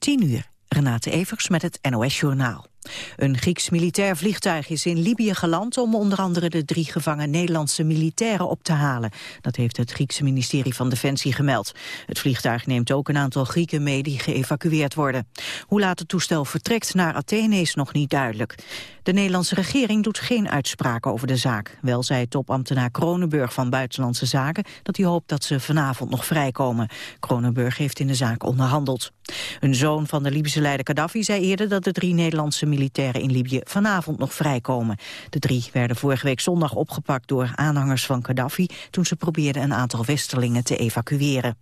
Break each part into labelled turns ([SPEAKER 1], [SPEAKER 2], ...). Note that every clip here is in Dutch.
[SPEAKER 1] 10 uur. Renate Evers met het NOS Journaal. Een Grieks militair vliegtuig is in Libië geland om onder andere de drie gevangen Nederlandse militairen op te halen. Dat heeft het Griekse ministerie van Defensie gemeld. Het vliegtuig neemt ook een aantal Grieken mee die geëvacueerd worden. Hoe laat het toestel vertrekt naar Athene is nog niet duidelijk. De Nederlandse regering doet geen uitspraken over de zaak. Wel zei topambtenaar Kronenburg van Buitenlandse Zaken dat hij hoopt dat ze vanavond nog vrijkomen. Kronenburg heeft in de zaak onderhandeld. Een zoon van de Libische leider Gaddafi zei eerder dat de drie Nederlandse militairen in Libië vanavond nog vrijkomen. De drie werden vorige week zondag opgepakt door aanhangers van Gaddafi toen ze probeerden een aantal westerlingen te evacueren.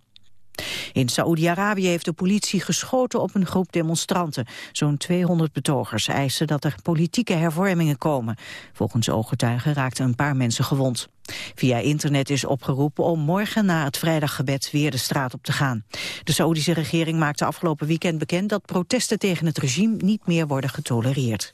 [SPEAKER 1] In Saoedi-Arabië heeft de politie geschoten op een groep demonstranten. Zo'n 200 betogers eisen dat er politieke hervormingen komen. Volgens ooggetuigen raakten een paar mensen gewond. Via internet is opgeroepen om morgen na het vrijdaggebed weer de straat op te gaan. De Saoedische regering maakte afgelopen weekend bekend dat protesten tegen het regime niet meer worden getolereerd.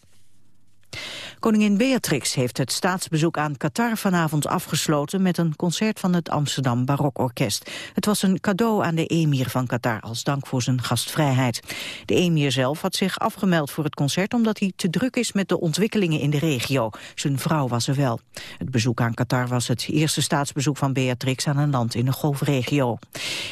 [SPEAKER 1] Koningin Beatrix heeft het staatsbezoek aan Qatar vanavond afgesloten met een concert van het Amsterdam Barokorkest. Het was een cadeau aan de emir van Qatar als dank voor zijn gastvrijheid. De emir zelf had zich afgemeld voor het concert omdat hij te druk is met de ontwikkelingen in de regio. Zijn vrouw was er wel. Het bezoek aan Qatar was het eerste staatsbezoek van Beatrix aan een land in de golfregio.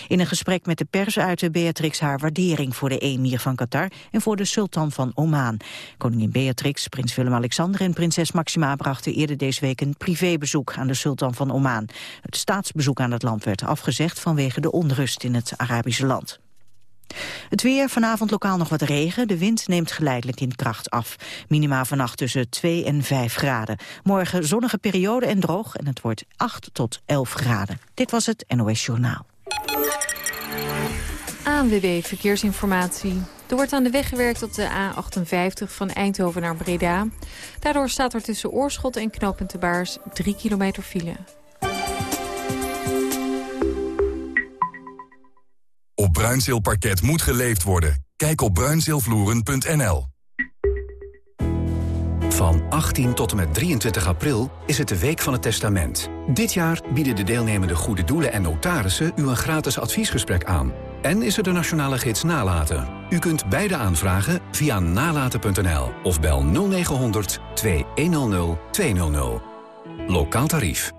[SPEAKER 1] In een gesprek met de pers uitte Beatrix haar waardering voor de emir van Qatar en voor de sultan van Oman. Koningin Beatrix, prins Willem-Alexander en prinses Maxima brachten eerder deze week een privébezoek aan de sultan van Oman. Het staatsbezoek aan het land werd afgezegd vanwege de onrust in het Arabische land. Het weer, vanavond lokaal nog wat regen. De wind neemt geleidelijk in kracht af. Minima vannacht tussen 2 en 5 graden. Morgen zonnige periode en droog en het wordt 8 tot 11 graden. Dit was het NOS Journaal.
[SPEAKER 2] ANWB Verkeersinformatie. Er wordt aan de weg gewerkt op de A58 van Eindhoven naar Breda. Daardoor staat er tussen Oorschot en Knooppunt Baars 3 kilometer file.
[SPEAKER 3] Op Bruinzeelparket moet geleefd worden. Kijk op bruinzeelvloeren.nl.
[SPEAKER 4] Van 18 tot en met 23 april is het de Week van het Testament. Dit jaar bieden de deelnemende goede doelen en notarissen u een gratis adviesgesprek aan. En is er de nationale gids Nalaten. U kunt beide aanvragen via nalaten.nl of bel 0900 2100 200. Lokaal tarief.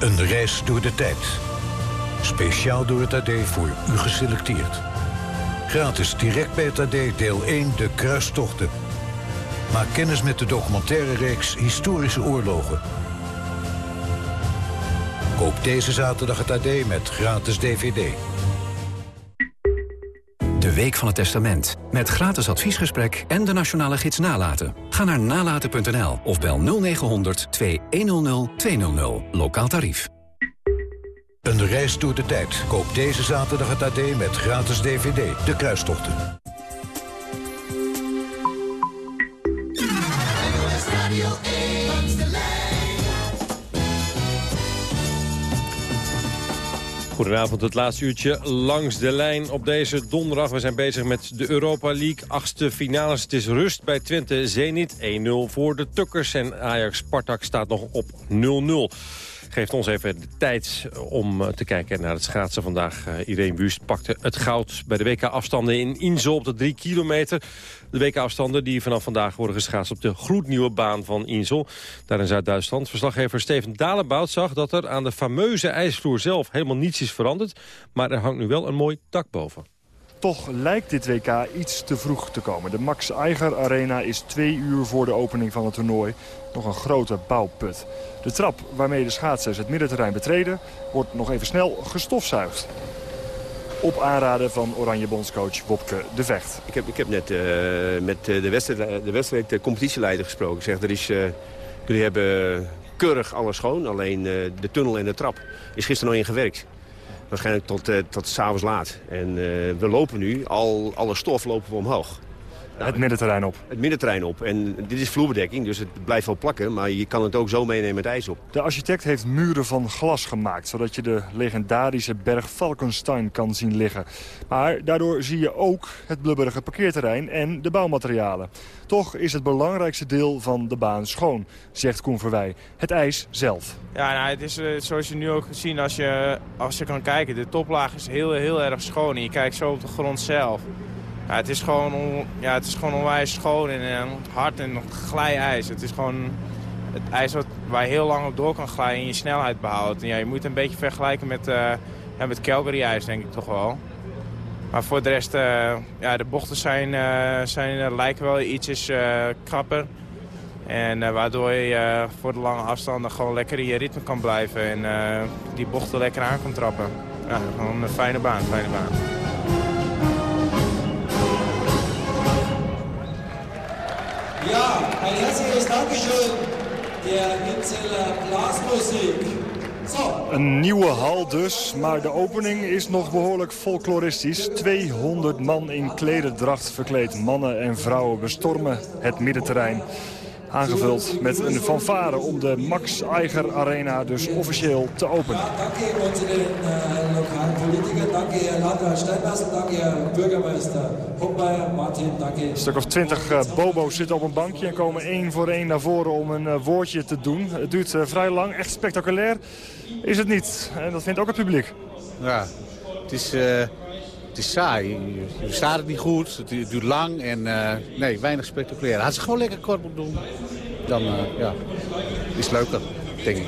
[SPEAKER 5] Een reis door de tijd. Speciaal door het AD voor u geselecteerd. Gratis direct bij het AD deel 1 De Kruistochten. Maak kennis met de documentaire reeks Historische Oorlogen Koop deze zaterdag het AD met gratis DVD.
[SPEAKER 4] De Week van het Testament. Met gratis adviesgesprek en de nationale gids Nalaten. Ga naar nalaten.nl of bel 0900 2100 200. Lokaal tarief.
[SPEAKER 5] Een reis door de tijd. Koop deze zaterdag het AD met gratis DVD. De Kruistochten.
[SPEAKER 6] Goedenavond, het laatste uurtje langs de lijn op deze donderdag. We zijn bezig met de Europa League, achtste finales. Het is rust bij Twente Zenit, 1-0 voor de Tukkers. En Ajax-Spartak staat nog op 0-0 geeft ons even de tijd om eh, te kijken naar het schaatsen vandaag. Uh, Irene Wust pakte het goud bij de WK-afstanden in Insel op de 3 kilometer. De WK-afstanden die vanaf vandaag worden geschaatst op de gloednieuwe baan van Insel. Daar in Zuid-Duitsland. Verslaggever Steven Dalenbout zag dat er aan de fameuze ijsvloer zelf helemaal niets is veranderd. Maar er hangt nu wel een mooi dak boven.
[SPEAKER 7] Toch lijkt dit WK iets te vroeg te komen. De Max Eiger Arena is twee uur voor de opening van het toernooi nog een grote bouwput. De trap waarmee de schaatsers het middenterrein betreden... wordt nog even snel gestofzuigd. Op aanraden van Oranje bondscoach Wopke de Vecht.
[SPEAKER 8] Ik heb, ik heb net uh, met eh, de wedstrijd, de wedstrijd de competitieleider gesproken. Zeg, er is, uh, jullie hebben keurig alles schoon. Alleen de tunnel en de trap is gisteren nog ingewerkt. Waarschijnlijk tot, tot s'avonds laat. En we lopen nu, al alle stof lopen we omhoog.
[SPEAKER 7] Nou, het middenterrein op.
[SPEAKER 8] Het middenterrein op. En dit is vloerbedekking, dus het blijft wel plakken. Maar je kan het ook zo meenemen met ijs op.
[SPEAKER 7] De architect heeft muren van glas gemaakt... zodat je de legendarische berg Falkenstein kan zien liggen. Maar daardoor zie je ook het blubberige parkeerterrein en de bouwmaterialen. Toch is het belangrijkste deel van de baan schoon, zegt Koen Verwij. Het ijs zelf.
[SPEAKER 9] Ja, nou, het is uh, zoals je nu ook ziet als je, als je kan kijken. De toplaag is heel, heel erg schoon. En je kijkt zo op de grond zelf. Ja, het, is gewoon ja, het is gewoon onwijs schoon en, en hard en ijs. Het is gewoon het ijs wat, waar je heel lang op door kan glijden en je snelheid behoudt. En ja, je moet het een beetje vergelijken met, uh, ja, met Calgary-ijs, denk ik toch wel. Maar voor de rest, uh, ja, de bochten zijn, zijn, lijken wel ietsjes krapper. En waardoor je voor de lange afstanden gewoon lekker in je ritme kan blijven. En die bochten lekker aan kan trappen. Ja, gewoon een fijne baan, fijne baan.
[SPEAKER 10] Ja, ein herzliches Dankeschön der Inzeller Blasmusik.
[SPEAKER 7] Een nieuwe hal dus, maar de opening is nog behoorlijk folkloristisch. 200 man in klederdracht verkleed. Mannen en vrouwen bestormen het middenterrein. Aangevuld met een fanfare om de Max Eiger Arena dus officieel te openen.
[SPEAKER 10] Dank lokale politicus, dank Landrat Steinmeister, dank heer burgemeester Martin,
[SPEAKER 7] Een stuk of twintig uh, bobo's zitten op een bankje en komen één voor één naar voren om een uh, woordje te doen. Het duurt vrij lang, echt spectaculair is het niet. En dat vindt ook het publiek.
[SPEAKER 11] Ja, het is het is saai. Je staat het niet goed, het duurt lang en uh, nee, weinig spectaculair. Had ze gewoon lekker kort moeten doen, dan uh, ja, is leuker, denk ik.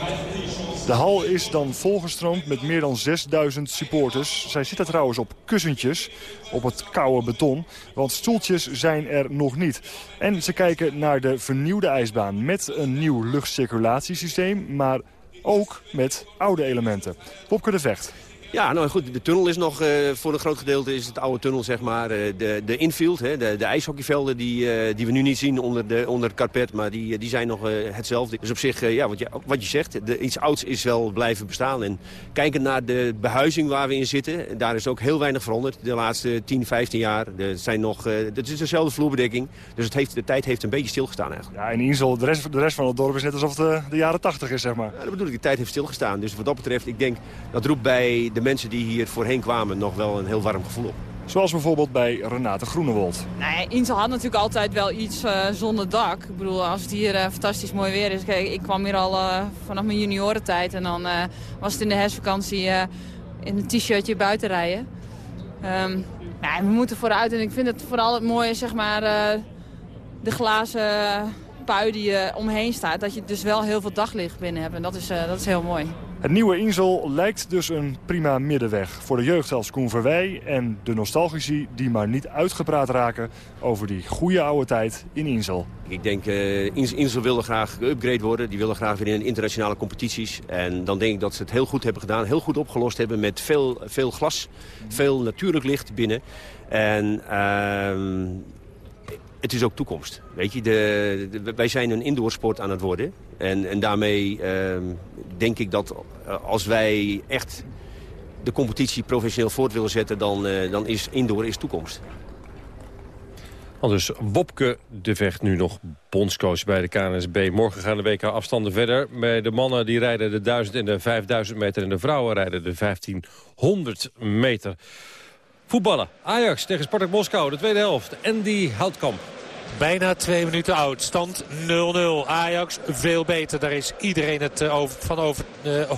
[SPEAKER 7] De hal is dan volgestroomd met meer dan 6000 supporters. Zij zitten trouwens op kussentjes op het koude beton, want stoeltjes zijn er nog niet. En ze kijken naar de vernieuwde ijsbaan met een nieuw luchtcirculatiesysteem, maar ook met oude elementen. Popke de Vecht.
[SPEAKER 8] Ja, nou goed, de tunnel is nog, uh, voor een groot gedeelte is het oude tunnel, zeg maar. Uh, de, de infield, hè, de, de ijshockeyvelden die, uh, die we nu niet zien onder, de, onder het karpet, maar die, die zijn nog hetzelfde. Dus op zich, ja, wat je, wat je zegt, de, iets ouds is wel blijven bestaan. En kijkend naar de behuizing waar we in zitten, daar is ook heel weinig veranderd de laatste 10, 15 jaar. Er zijn nog, het is dezelfde vloerbedekking, dus het heeft, de tijd heeft een beetje stilgestaan eigenlijk.
[SPEAKER 7] Ja, in Insel, de rest, de rest van het dorp is net alsof het de, de jaren 80 is, zeg maar.
[SPEAKER 8] Ja, dat bedoel ik, de tijd heeft stilgestaan. Dus wat dat betreft, ik denk, dat roept bij de mensen die hier voorheen kwamen nog wel een heel warm gevoel op.
[SPEAKER 7] Zoals bijvoorbeeld bij Renate Groenewold.
[SPEAKER 12] Nee, Insel had natuurlijk altijd wel iets uh, zonder dak. Ik bedoel, als het hier uh, fantastisch mooi weer is. Kijk, ik kwam hier al uh, vanaf mijn juniorentijd. En dan was het in de herfstvakantie in een t-shirtje buiten rijden. Um, nee, we moeten vooruit. En ik vind het vooral het mooie, zeg maar, de glazen pui die je omheen staat. Dat je dus wel heel veel daglicht binnen hebt. En dat is, dat is heel mooi.
[SPEAKER 7] Het nieuwe Insel lijkt dus een prima middenweg voor de jeugd als Koen Verwij en de nostalgici die maar niet uitgepraat raken over die goede oude tijd in Insel.
[SPEAKER 8] Ik denk, uh, Insel wilde graag geüpgrade worden. Die willen graag weer in internationale competities. En dan denk ik dat ze het heel goed hebben gedaan. Heel goed opgelost hebben met veel, veel glas, veel natuurlijk licht binnen. En uh, het is ook toekomst. Weet je, de, wij zijn een indoorsport aan het worden. En, en daarmee uh, denk ik dat eh, als wij echt de competitie professioneel voort willen zetten... dan, uh, dan is indoor is toekomst.
[SPEAKER 6] Al Wopke de Vecht nu nog bondscoach bij de KNSB. Morgen gaan de WK afstanden verder. Bij de mannen die rijden de 1000 en de 5000 meter... en de vrouwen rijden de 1500 meter. Voetballen. Ajax tegen Spartak Moskou, de tweede helft. Die Houtkamp.
[SPEAKER 13] Bijna twee minuten oud. Stand 0-0. Ajax veel beter. Daar is iedereen het uh, over, van over,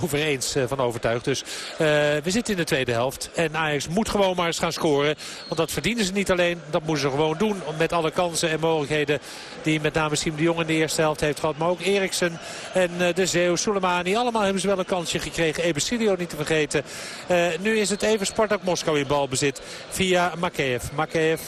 [SPEAKER 13] over eens uh, van overtuigd. Dus we zitten in de tweede helft. En Ajax moet gewoon maar eens gaan scoren. Want dat verdienen ze niet alleen. Dat moeten ze gewoon doen. Met alle kansen en mogelijkheden die met name Siem de Jong in de eerste helft heeft gehad. Maar ook Eriksen en de Zeeuw, Soleimani. Allemaal hebben ze wel een kansje gekregen. Ebesilio niet te vergeten. nu is het even Spartak Moskou in balbezit. Via Makeev. Makeev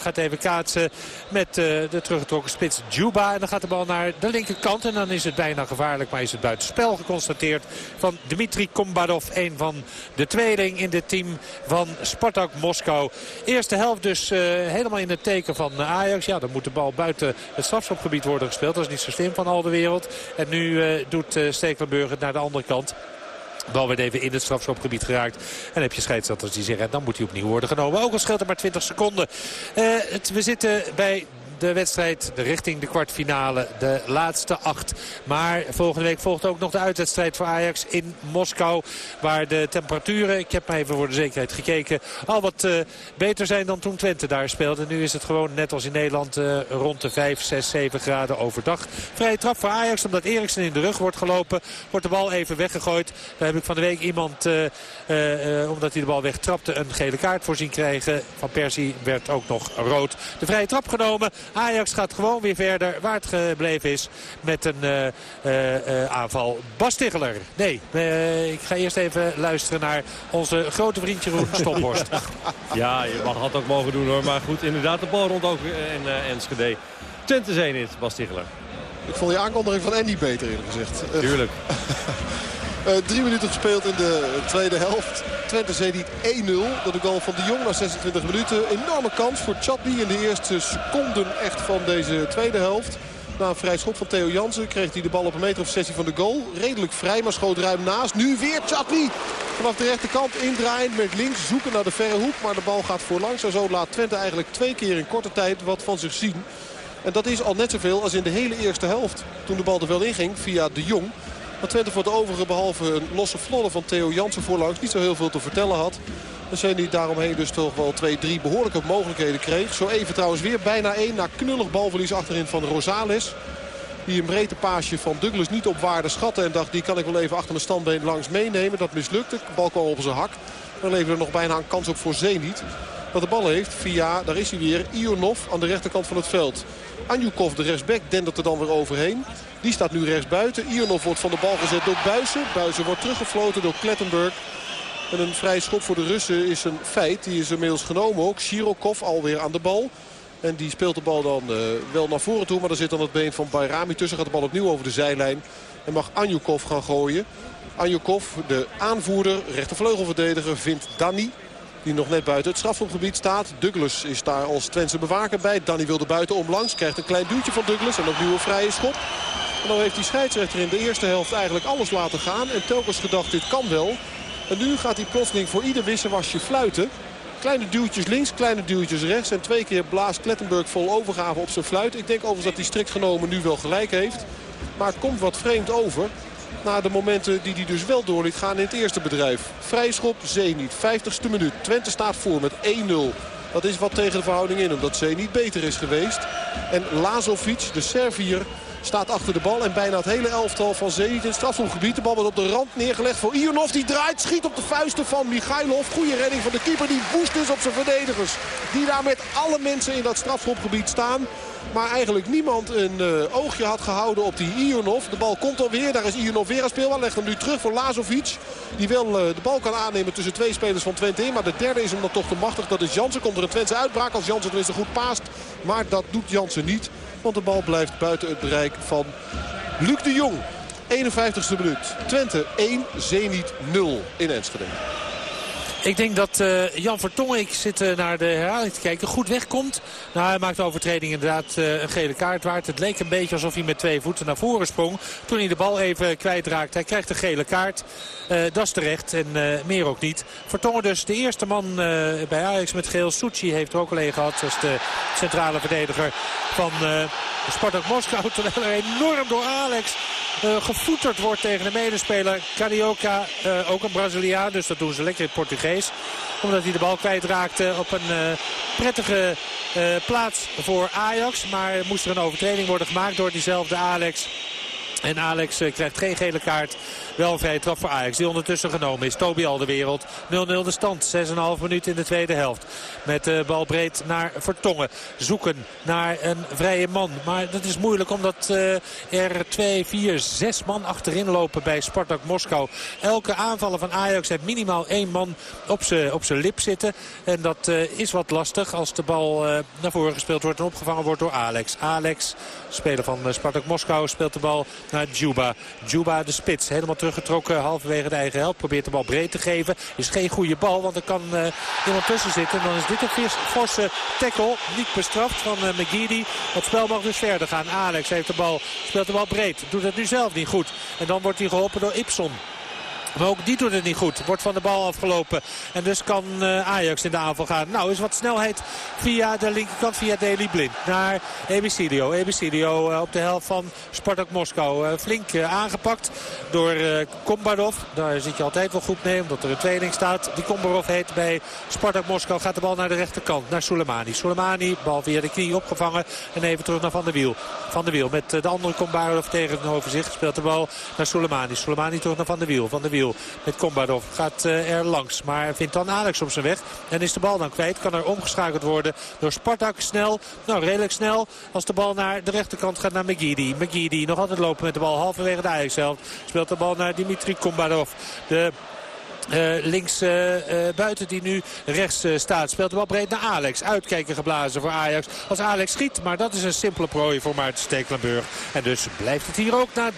[SPEAKER 13] gaat even kaatsen met eh, de teruggetrokken spits Juba. En dan gaat de bal naar de linkerkant. En dan is het bijna gevaarlijk. Maar is het buitenspel geconstateerd van Dmitri Kombadov. Een van de tweeling in dit team van Spartak Moskou. Eerste helft dus uh, helemaal in het teken van Ajax. Ja, dan moet de bal buiten het strafschopgebied worden gespeeld. Dat is niet zo slim van al de wereld. En nu uh, doet Stekelenburg het naar de andere kant. Bal werd even in het strafschopgebied geraakt. En heb je scheidsrechters die zeggen, dan moet hij opnieuw worden genomen. Ook al scheelt er maar 20 seconden. Uh, we zitten bij de wedstrijd richting de kwartfinale. De laatste acht. Maar volgende week volgt ook nog de uitwedstrijd voor Ajax in Moskou. Waar de temperaturen, ik heb even voor de zekerheid gekeken, al wat uh, beter zijn dan toen Twente daar speelde. Nu is het gewoon net als in Nederland uh, rond de 5, 6, 7 graden overdag. Vrije trap voor Ajax omdat Eriksen in de rug wordt gelopen. Wordt de bal even weggegooid. Daar heb ik van de week iemand, uh, omdat hij de bal wegtrapte, een gele kaart voor zien krijgen. Van Persie werd ook nog rood. De vrije trap genomen. Ajax gaat gewoon weer verder waar het gebleven is met een uh, uh, aanval. Bas Tiggeler. Nee, ik ga eerst even luisteren naar onze grote vriendje Roen Stophorst.
[SPEAKER 6] ja, je mag het ook mogen doen hoor. Maar goed, inderdaad de bal rond ook in uh, Enschede. Twente Zenit, Bas Tiggeler.
[SPEAKER 14] Ik vond je aankondiging van Andy beter eerlijk gezegd.
[SPEAKER 6] Tuurlijk.
[SPEAKER 14] Uh, drie minuten gespeeld in de tweede helft. Twente Zenit 1-0. Dat de goal van de Jong na 26 minuten. Enorme kans voor Chatli in de eerste seconden echt van deze tweede helft. Na een vrij schop van Theo Jansen kreeg hij de bal op een meter of sessie van de goal. Redelijk vrij, maar schoot ruim naast. Nu weer Chatli. Vanaf de rechterkant indraaiend met links zoeken naar de verre hoek. Maar de bal gaat voorlangs. Zo laat Twente eigenlijk twee keer in korte tijd wat van zich zien. En dat is al net zoveel als in de hele eerste helft. Toen de bal er wel inging via de Jong. Dat Twente voor de overige behalve een losse vlonnen van Theo Jansen voorlangs niet zo heel veel te vertellen had. En Zenit daaromheen dus toch wel twee, drie behoorlijke mogelijkheden kreeg. Zo even trouwens weer bijna één na knullig balverlies achterin van Rosales. Die een breedte paasje van Douglas niet op waarde schatte. En dacht die kan ik wel even achter mijn standbeen langs meenemen. Dat mislukte. De bal kwam op zijn hak. Dan leverde er nog bijna een kans op voor Zenit. Dat de bal heeft via, daar is hij weer, Ionov aan de rechterkant van het veld. Anjukov, de rechtsback, dendert er dan weer overheen. Die staat nu rechts buiten. Ionov wordt van de bal gezet door Buizen. Buizen wordt teruggefloten door Klettenburg. En een vrij schop voor de Russen is een feit. Die is inmiddels genomen ook. Shirokov alweer aan de bal. En die speelt de bal dan uh, wel naar voren toe. Maar er zit dan het been van Bayrami tussen. Gaat de bal opnieuw over de zijlijn. En mag Anjukov gaan gooien. Anjukov, de aanvoerder, rechtervleugelverdediger, vindt Danny. Die nog net buiten het strafschopgebied staat. Douglas is daar als Twentse bewaker bij. Danny wilde buiten omlangs. Krijgt een klein duwtje van Douglas. En opnieuw een vrije schop. En dan heeft die scheidsrechter in de eerste helft eigenlijk alles laten gaan. En telkens gedacht dit kan wel. En nu gaat hij plotseling voor ieder wisselwasje fluiten. Kleine duwtjes links, kleine duwtjes rechts. En twee keer blaast Klettenburg vol overgave op zijn fluit. Ik denk overigens dat hij strikt genomen nu wel gelijk heeft. Maar komt wat vreemd over. Na de momenten die hij dus wel door gaan in het eerste bedrijf. Vrijschop, Zenit, 50ste minuut. Twente staat voor met 1-0. Dat is wat tegen de verhouding in, omdat Zenit beter is geweest. En Lazovic, de Servier, staat achter de bal. En bijna het hele elftal van Zenit in het. De bal wordt op de rand neergelegd voor Ionov. Die draait, schiet op de vuisten van Michailov. Goede redding van de keeper. Die woest dus op zijn verdedigers. Die daar met alle mensen in dat strafschopgebied staan. Maar eigenlijk niemand een uh, oogje had gehouden op die Ionov. De bal komt alweer. Daar is Ionov weer aan speelbaar. Legt hem nu terug voor Lazovic. Die wel uh, de bal kan aannemen tussen twee spelers van Twente in. Maar de derde is hem dan toch te machtig. Dat is Jansen. Komt er een Twentse uitbraak als Jansen tenminste goed paast. Maar dat doet Jansen niet. Want de bal blijft buiten het bereik van Luc de Jong. 51ste minuut. Twente 1, Zenit 0 in Enschede.
[SPEAKER 13] Ik denk dat uh, Jan Vertongen, ik zit uh, naar de herhaling te kijken, goed wegkomt. Nou, hij maakt de overtreding inderdaad uh, een gele kaart waard. Het leek een beetje alsof hij met twee voeten naar voren sprong. Toen hij de bal even kwijtraakt. Hij krijgt een gele kaart. dat is terecht en meer ook niet. Vertongen dus de eerste man bij Ajax met geel. Succi heeft er ook alleen gehad. Dat is de centrale verdediger van Spartak Moskou. Terwijl er enorm door Alex uh, gevoeterd wordt tegen de medespeler Carioca. Ook een Braziliaan, dus dat doen ze lekker in het Omdat hij de bal kwijtraakte op een uh, prettige plaats voor Ajax. Maar moest er een overtreding worden gemaakt door diezelfde Alex. En Alex krijgt geen gele kaart. Wel een vrije trap voor Ajax die ondertussen genomen is. Toby al de wereld. 0-0 de stand. 6,5 minuten in de tweede helft. Met de bal breed naar Vertongen. Zoeken naar een vrije man. Maar dat is moeilijk omdat er 2, 4, 6 man achterin lopen bij Spartak Moskou. Elke aanvaller van Ajax heeft minimaal één man op zijn op lip zitten. En dat is wat lastig als de bal naar voren gespeeld wordt en opgevangen wordt door Alex. Alex, speler van Spartak Moskou, speelt de bal naar Juba. Juba de spits, helemaal terug teruggetrokken halverwege de eigen helft. Probeert de bal breed te geven. Is geen goede bal, want er kan uh, iemand tussen zitten. En dan is dit een forse tackle. Niet bestraft van uh, McGeady. Het spel mag dus verder gaan. Alex heeft de bal, speelt de bal breed. Doet het nu zelf niet goed. En dan wordt hij geholpen door Ipson. Maar ook die doet het niet goed. Wordt van de bal afgelopen. En dus kan Ajax in de aanval gaan. Nou, is wat snelheid via de linkerkant, via Deli Blind. Naar Ebicidio. Ebicidio op de helft van Spartak Moskou. Flink aangepakt door Kombardov. Daar zit je altijd wel goed mee, omdat er een tweeling staat. Die Kombarov heet bij Spartak Moskou. Gaat de bal naar de rechterkant, naar Soleimani. Soleimani, bal via de knie opgevangen. En even terug naar Van der Wiel. Van der Wiel met de andere Kombarov tegenover zich. Speelt de bal naar Soleimani. Soleimani terug naar Van der Wiel. Van der Wiel met Kombarov gaat er langs. Maar vindt dan Alex op zijn weg. En is de bal dan kwijt. Kan er omgeschakeld worden door Spartak. Snel, nou redelijk snel. Als de bal naar de rechterkant gaat naar McGeady. McGeady nog altijd lopen met de bal halverwege de Ajax. Speelt de bal naar Dimitri Kombarov. De links uh, uh, buiten die nu rechts staat. Speelt de bal breed naar Alex. Uitkijken geblazen voor Ajax. Als Alex schiet. Maar dat is een simpele prooi voor Maarten Stekelenburg. En dus blijft het hier ook na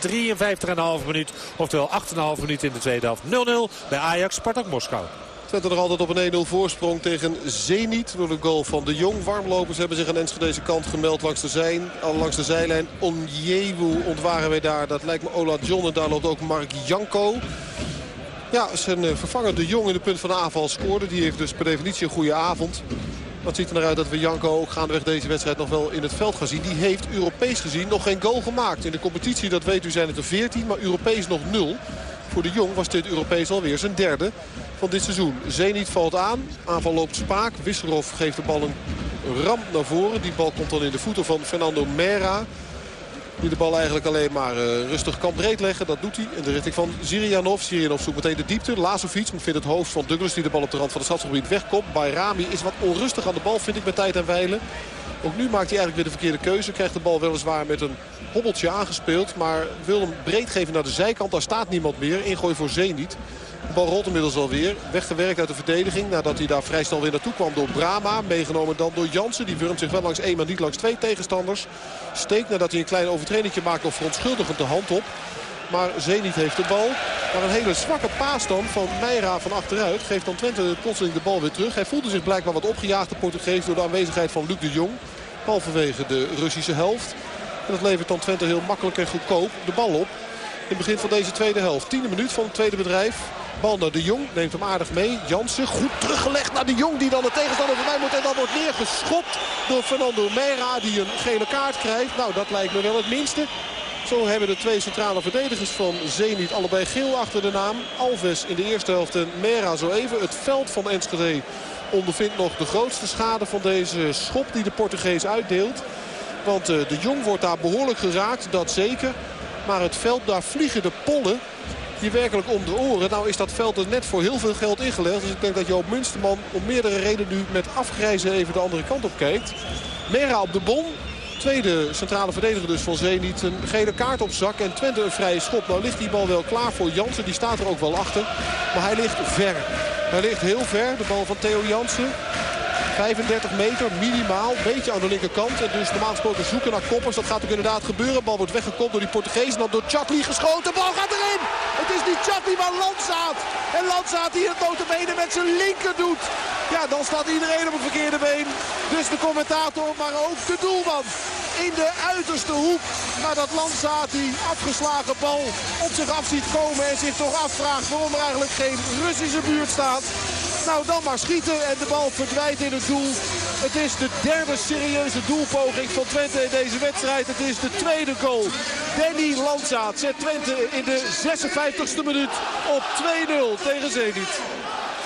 [SPEAKER 13] 53,5 minuut. Oftewel 8,5 minuut in de tweede helft. 0-0 bij Ajax Spartak Moskou.
[SPEAKER 14] Twente nog altijd op een 1-0 voorsprong tegen Zenit. Door de goal van de Jong. Warmlopers hebben zich aan Enschedeze kant gemeld langs de, zijn, langs de zijlijn. Onjewu ontwaren wij daar. Dat lijkt me Ola John. En daar loopt ook Mark Janko. Ja, zijn eh, vervanger de Jong in de punt van de aanval scoorde. Die heeft dus per definitie een goede avond. Wat ziet er naar uit dat we Janko ook gaandeweg deze wedstrijd nog wel in het veld gaan zien. Die heeft Europees gezien nog geen goal gemaakt. In de competitie, dat weet u, zijn het er 14, maar Europees nog 0. Voor de Jong was dit Europees alweer zijn derde van dit seizoen. Zenit valt aan, aanval loopt spaak. Wisselhoff geeft de bal een ramp naar voren. Die bal komt dan in de voeten van Fernando Mera. Die de bal eigenlijk alleen maar uh, rustig kan breedleggen. Dat doet hij in de richting van Zirianov. Zirianov zoekt meteen de diepte. Lazovic vindt het hoofd van Douglas die de bal op de rand van het stadsgebied wegkomt. Bayrami is wat onrustig aan de bal vind ik met tijd en wijlen. Ook nu maakt hij eigenlijk weer de verkeerde keuze. Krijgt de bal weliswaar met een hobbeltje aangespeeld. Maar wil hem breed geven naar de zijkant. Daar staat niemand meer. Ingooi voor Zenit. De bal rolt inmiddels alweer. Weggewerkt uit de verdediging. Nadat hij daar vrij snel weer naartoe kwam door Brama. Meegenomen dan door Jansen. Die wurmt zich wel langs één, maar niet langs twee tegenstanders. Steekt nadat hij een klein overtreding maakt nog verontschuldigend de hand op. Maar Zenit heeft de bal. Maar een hele zwakke paas dan van Meira van achteruit. Geeft dan Twente plotseling de bal weer terug. Hij voelde zich blijkbaar wat opgejaagd, de Portugees, door de aanwezigheid van Luc de Jong. Bal vanwege de Russische helft. En dat levert dan Twente heel makkelijk en goedkoop de bal op. In het begin van deze tweede helft. Tiende minuut van het tweede bedrijf. Bal naar de Jong. Neemt hem aardig mee. Jansen goed teruggelegd naar de Jong. Die dan de tegenstander voorbij moet. En dan wordt neergeschopt door Fernando Mera. Die een gele kaart krijgt. Nou dat lijkt me wel het minste. Zo hebben de twee centrale verdedigers van Zenit allebei geel achter de naam. Alves in de eerste helft en Mera zo even. Het veld van Enschede ondervindt nog de grootste schade van deze schop die de Portugees uitdeelt. Want uh, de Jong wordt daar behoorlijk geraakt, dat zeker. Maar het veld, daar vliegen de pollen die werkelijk om de oren. Nou is dat veld er net voor heel veel geld ingelegd. Dus ik denk dat Joop Munsterman om meerdere redenen nu met afgrijzen even de andere kant op kijkt. Mera op de bon. Tweede centrale verdediger dus van Zenit. Een gele kaart op zak en Twente een vrije schop. Nou ligt die bal wel klaar voor Jansen. Die staat er ook wel achter. Maar hij ligt ver. Hij ligt heel ver. De bal van Theo Jansen. 35 meter minimaal. Beetje aan de linkerkant. En dus normaal gesproken zoeken naar koppers. Dat gaat ook inderdaad gebeuren. Bal wordt weggekopt door die Portugees. Dan door Chatli geschoten. Bal gaat erin. Het is niet Chatli, maar Landsaat. En Landsaat die het notabene met zijn linker doet. Ja, dan staat iedereen op het verkeerde been. Dus de commentator, maar ook de doelman. In de uiterste hoek. Maar dat Landsaat die afgeslagen bal op zich af ziet komen. En zich toch afvraagt waarom er eigenlijk geen Russische buurt staat. Nou, dan maar schieten en de bal verdwijnt in het doel. Het is de derde serieuze doelpoging van Twente in deze wedstrijd. Het is de tweede goal. Danny Landzaat zet Twente in de 56e minuut op 2-0 tegen Zenit.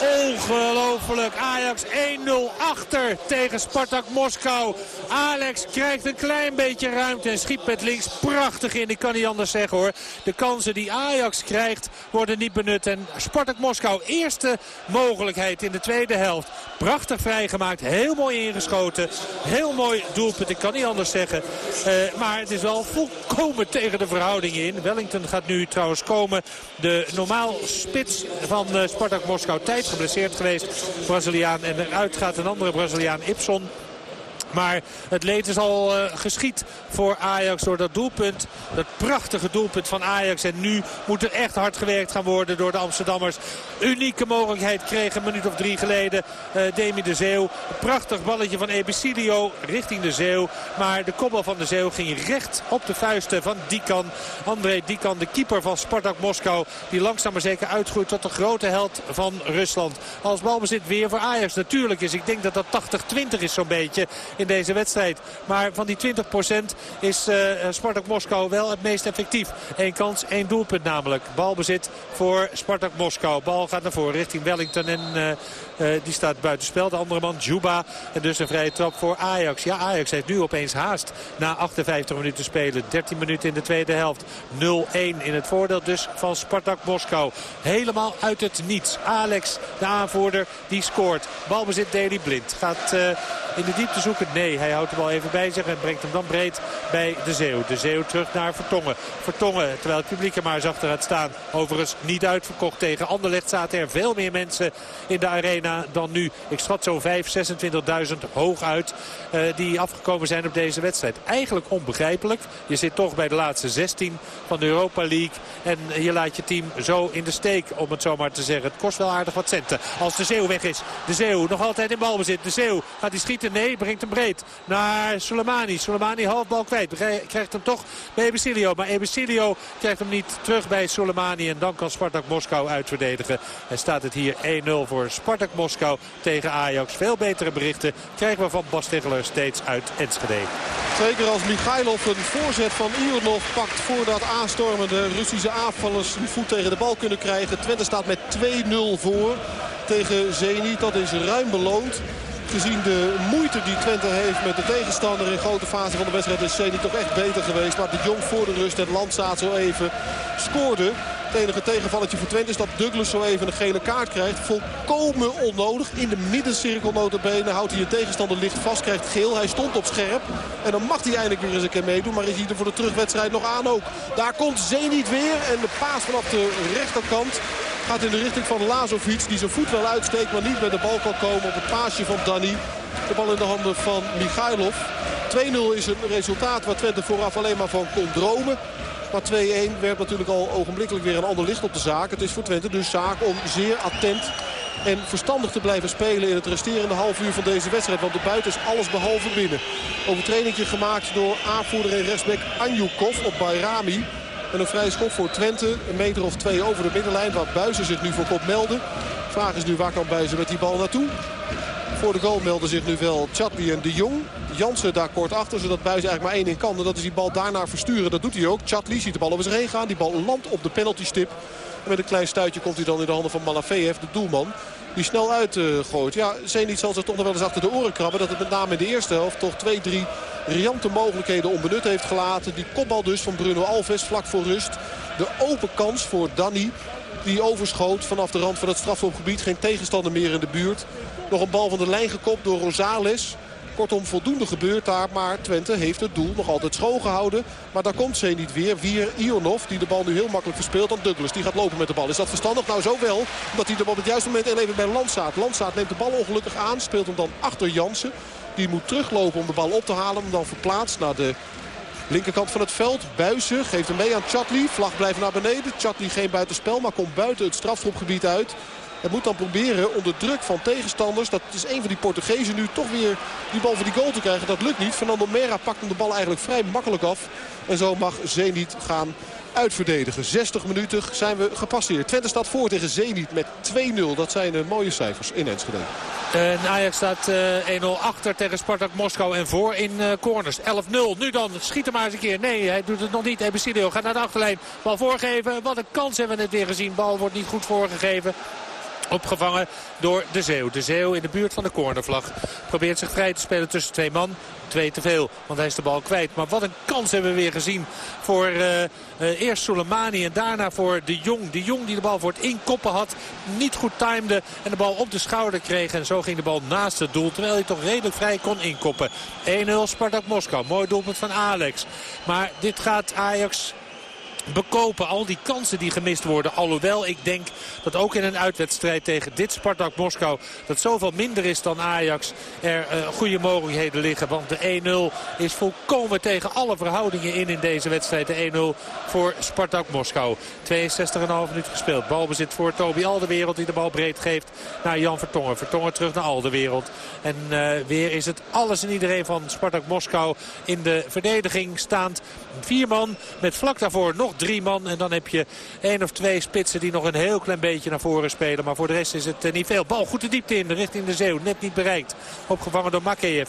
[SPEAKER 13] Ongelooflijk. Ajax 1-0 achter tegen Spartak Moskou. Alex krijgt een klein beetje ruimte en schiet met links prachtig in. Ik kan niet anders zeggen hoor. De kansen die Ajax krijgt worden niet benut. En Spartak Moskou eerste mogelijkheid in de tweede helft. Prachtig vrijgemaakt. Heel mooi ingeschoten. Heel mooi doelpunt. Ik kan niet anders zeggen. Uh, maar het is wel volkomen tegen de verhoudingen in. Wellington gaat nu trouwens komen. De normaal spits van uh, Spartak Moskou tijd geblesseerd geweest. Braziliaan. En eruit gaat een andere Braziliaan, Ipson. Maar het leed is al uh, geschied voor Ajax door dat doelpunt. Dat prachtige doelpunt van Ajax. En nu moet er echt hard gewerkt gaan worden door de Amsterdammers. Unieke mogelijkheid kreeg een minuut of drie geleden uh, Demi de Zeeuw. Een prachtig balletje van Ebicilio richting de Zeeuw. Maar de kopbal van de Zeeuw ging recht op de vuisten van Dikan. André Dikan, de keeper van Spartak Moskou. Die langzaam maar zeker uitgroeit tot de grote held van Rusland. Als balbezit weer voor Ajax natuurlijk is. Ik denk dat dat 80-20 is zo'n beetje in deze wedstrijd. Maar van die 20% is uh, Spartak Moskou wel het meest effectief. Eén kans, één doelpunt namelijk. Balbezit voor Spartak Moskou. Bal gaat naar voren richting Wellington en uh, die staat buitenspel. De andere man Juba. En dus een vrije trap voor Ajax. Ja, Ajax heeft nu opeens haast na 58 minuten spelen. 13 minuten in de tweede helft. 0-1 in het voordeel dus van Spartak Moskou. Helemaal uit het niets. Alex, de aanvoerder, die scoort. Balbezit Deli Blind. Gaat uh, in de diepte zoeken. Nee, hij houdt de bal even bij zich en brengt hem dan breed bij de Zeeuw. De Zeeuw terug naar Vertongen. Vertongen, terwijl het publiek er maar eens achter gaat staan. Overigens niet uitverkocht tegen Anderlecht zaten er veel meer mensen in de arena dan nu. Ik schat zo'n 5.000, 26.000 hoog uit uh, die afgekomen zijn op deze wedstrijd. Eigenlijk onbegrijpelijk. Je zit toch bij de laatste 16 van de Europa League. En je laat je team zo in de steek, om het zo maar te zeggen. Het kost wel aardig wat centen. Als de Zeeuw weg is. De Zeeuw nog altijd in balbezit. De Zeeuw gaat hij schieten? Nee, brengt hem breed naar Soleimani. Soleimani halfbal kwijt. Krijgt hem toch bij Ebesilio. Maar Ebesilio krijgt hem niet terug bij Soleimani. En dan kan Spartak Moskou uitverdedigen. En staat het hier 1-0 voor Spartak Moskou tegen Ajax. Veel betere berichten krijgen we van Bas Tegeler steeds uit Enschede.
[SPEAKER 14] Zeker als Michailov een voorzet van Ionov pakt voordat aanstormende Russische aanvallers een voet tegen de bal kunnen krijgen. Twente staat met 2-0 voor tegen Zenit. Dat is ruim beloond. Gezien de moeite die Twente heeft met de tegenstander in grote fase van de wedstrijd is Zenit toch echt beter geweest. Maar de Jong voor de rust en Landsaat zo even scoorde. Het enige tegenvalletje voor Twente is dat Douglas zo even een gele kaart krijgt. Volkomen onnodig. In de middencirkel notabene houdt hij een tegenstander licht vast. Krijgt geel. Hij stond op scherp. En dan mag hij eindelijk weer eens een keer meedoen. Maar is hij er voor de terugwedstrijd nog aan ook. Daar komt Zenit weer. En de paas vanaf de rechterkant gaat in de richting van Lazovic. Die zijn voet wel uitsteekt. Maar niet met de bal kan komen op het paasje van Danny. De bal in de handen van Michailov. 2-0 is een resultaat waar Twente vooraf alleen maar van kon dromen. Maar 2-1 werpt natuurlijk al ogenblikkelijk weer een ander licht op de zaak. Het is voor Twente dus zaak om zeer attent en verstandig te blijven spelen in het resterende half uur van deze wedstrijd. Want de buiten is alles behalve binnen. Overtreding gemaakt door aanvoerder en rechtsback Anjukov op Bayrami. En een vrije schop voor Twente. Een meter of twee over de middenlijn waar Buizen zich nu voor kop melden. Vraag is nu waar kan Buizen met die bal naartoe? Voor de goal melden zich nu wel Chatli en De Jong. Jansen daar kort achter, zodat Buis eigenlijk maar één in kan. En dat is die bal daarna versturen. Dat doet hij ook. Chatli ziet de bal over zich heen gaan. Die bal landt op de penaltystip. En met een klein stuitje komt hij dan in de handen van Malafeev, de doelman. Die snel uitgooit. ja, Zenit zal zich toch nog wel eens achter de oren krabben. Dat het met name in de eerste helft toch twee, drie riante mogelijkheden onbenut heeft gelaten. Die kopbal dus van Bruno Alves vlak voor rust. De open kans voor Danny. Die overschoot vanaf de rand van het strafschopgebied. Geen tegenstander meer in de buurt. Nog een bal van de lijn gekopt door Rosales. Kortom, voldoende gebeurt daar. Maar Twente heeft het doel nog altijd schoongehouden. Maar daar komt niet weer. Weer Ionov, die de bal nu heel makkelijk verspeelt aan Douglas. Die gaat lopen met de bal. Is dat verstandig? Nou, zo wel. Dat hij er op het juiste moment even bij Landsaat. Landsaat neemt de bal ongelukkig aan. Speelt hem dan achter Jansen. Die moet teruglopen om de bal op te halen. Hem dan verplaatst naar de linkerkant van het veld. Buizen geeft hem mee aan Chatli. Vlag blijft naar beneden. Chatli geen buitenspel, maar komt buiten het strafschopgebied uit. Het moet dan proberen onder druk van tegenstanders. Dat is een van die Portugezen nu toch weer die bal voor die goal te krijgen. Dat lukt niet. Fernando Mera pakt hem de bal eigenlijk vrij makkelijk af. En zo mag Zenit gaan uitverdedigen. 60 minuten zijn we gepasseerd. Twente staat voor tegen Zenit met 2-0. Dat zijn mooie cijfers in Enschede.
[SPEAKER 13] En Ajax staat uh, 1-0 achter tegen Spartak Moskou en voor in uh, corners. 11-0. Nu dan, schiet hem maar eens een keer. Nee, hij doet het nog niet. Ebesilio gaat naar de achterlijn. Bal voorgeven. Wat een kans hebben we net weer gezien. Bal wordt niet goed voorgegeven. Opgevangen door De Zeeuw. De Zeeuw in de buurt van de cornervlag. Probeert zich vrij te spelen tussen twee man. Twee te veel, want hij is de bal kwijt. Maar wat een kans hebben we weer gezien voor uh, uh, eerst Soleimani en daarna voor De Jong. De Jong die de bal voor het inkoppen had. Niet goed timede en de bal op de schouder kreeg. En zo ging de bal naast het doel. Terwijl hij toch redelijk vrij kon inkoppen. 1-0 Spartak Moskou. Mooi doelpunt van Alex. Maar dit gaat Ajax bekopen. Al die kansen die gemist worden. Alhoewel ik denk dat ook in een uitwedstrijd tegen dit Spartak Moskou... dat zoveel minder is dan Ajax er uh, goede mogelijkheden liggen. Want de 1-0 is volkomen tegen alle verhoudingen in in deze wedstrijd. De 1-0 voor Spartak Moskou. 62,5 minuut gespeeld. Balbezit voor Toby Alderwereld die de bal breed geeft naar Jan Vertongen. Vertongen terug naar Alderwereld. En uh, weer is het alles en iedereen van Spartak Moskou in de verdediging staand. Vier man met vlak daarvoor nog drie man. En dan heb je één of twee spitsen die nog een heel klein beetje naar voren spelen. Maar voor de rest is het eh, niet veel. Bal goed de diepte in richting de Zeeuw. Net niet bereikt. Opgevangen door Makeyev.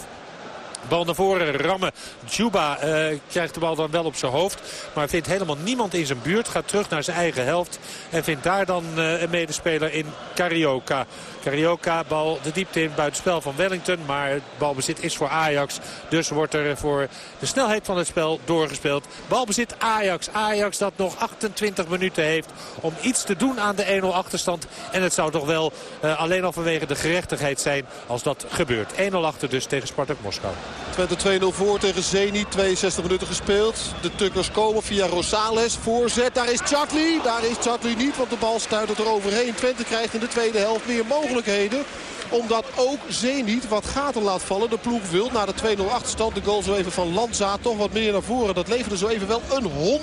[SPEAKER 13] Bal naar voren rammen. Juba uh, krijgt de bal dan wel op zijn hoofd. Maar vindt helemaal niemand in zijn buurt. Gaat terug naar zijn eigen helft. En vindt daar dan uh, een medespeler in Carioca. Carioca, bal de diepte in buitenspel van Wellington. Maar het balbezit is voor Ajax. Dus wordt er voor de snelheid van het spel doorgespeeld. Balbezit Ajax. Ajax dat nog 28 minuten heeft om iets te doen aan de 1-0 achterstand. En het zou toch wel uh, alleen al vanwege de gerechtigheid zijn als dat gebeurt. 1-0 achter dus tegen Spartak Moskou.
[SPEAKER 14] Twente 2-0 voor tegen Zenit. 62 minuten gespeeld. De Tukkers komen via Rosales. Voorzet. Daar is Chatli. Daar is Chatli niet, want de bal stuitert er overheen. Twente krijgt in de tweede helft meer mogelijkheden omdat ook Zenit wat gaten laat vallen. De ploeg wil na de 2-0 achterstand. De goal zo even van Lanza toch wat meer naar voren. Dat leverde zo even wel een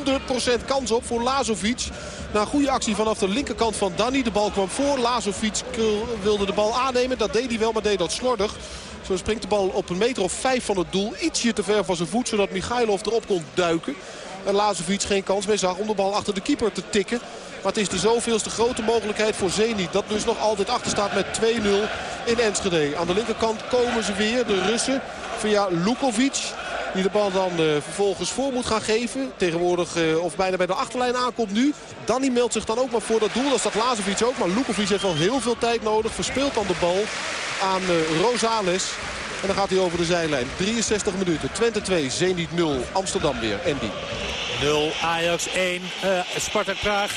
[SPEAKER 14] 100% kans op voor Lazovic. Na een goede actie vanaf de linkerkant van Danny. De bal kwam voor. Lazovic wilde de bal aannemen. Dat deed hij wel, maar deed dat slordig. Zo springt de bal op een meter of vijf van het doel. Ietsje te ver van zijn voet, zodat Michailov erop kon duiken. En Lazovic geen kans meer zag om de bal achter de keeper te tikken. Maar het is de zoveelste grote mogelijkheid voor Zenit. Dat dus nog altijd achter staat met 2-0 in Enschede. Aan de linkerkant komen ze weer, de Russen, via Lukovic. Die de bal dan uh, vervolgens voor moet gaan geven. Tegenwoordig, uh, of bijna bij de achterlijn aankomt nu. Danny meldt zich dan ook maar voor dat doel. Dat staat Lazovic ook. Maar Lukovic heeft wel heel veel tijd nodig. Verspeelt dan de bal aan uh, Rosales. En dan gaat hij over de zijlijn. 63 minuten. Twente 2, Zenit 0. Amsterdam weer. Andy.
[SPEAKER 13] 0, Ajax 1, Spartak Praag.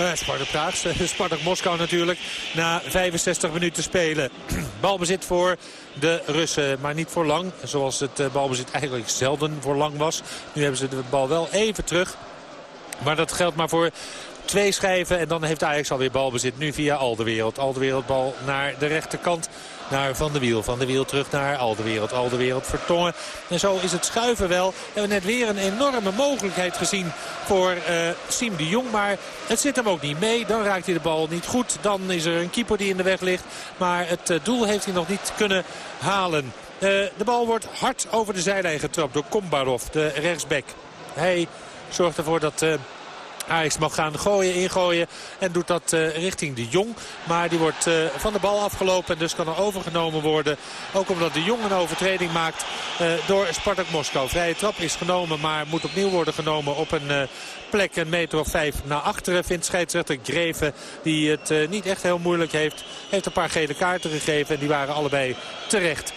[SPEAKER 13] Uh, Spartak Praag, Spartak Moskou natuurlijk. Na 65 minuten spelen. Balbezit voor de Russen, maar niet voor lang. Zoals het uh, balbezit eigenlijk zelden voor lang was. Nu hebben ze de bal wel even terug. Maar dat geldt maar voor twee schijven. En dan heeft Ajax alweer balbezit. Nu via Alderwereld. Alderwereld bal naar de rechterkant naar Van de Wiel. Van de Wiel terug naar Alderwereld. Alderwereld vertongen. En zo is het schuiven wel. We hebben net weer een enorme mogelijkheid gezien voor uh, Siem de Jong. Maar het zit hem ook niet mee. Dan raakt hij de bal niet goed. Dan is er een keeper die in de weg ligt. Maar het uh, doel heeft hij nog niet kunnen halen. Uh, de bal wordt hard over de zijlijn getrapt door Kombarov, de rechtsback. Hij zorgt ervoor dat... Ajax mag gaan gooien, ingooien. En doet dat uh, richting de Jong. Maar die wordt uh, van de bal afgelopen. En dus kan er overgenomen worden. Ook omdat de Jong een overtreding maakt uh, door Spartak Moskou. Vrije trap is genomen, maar moet opnieuw worden genomen op een plek. Een meter of vijf naar achteren vindt scheidsrechter Greven. Die het niet echt heel moeilijk heeft. Heeft een paar gele kaarten gegeven. En die waren allebei terecht.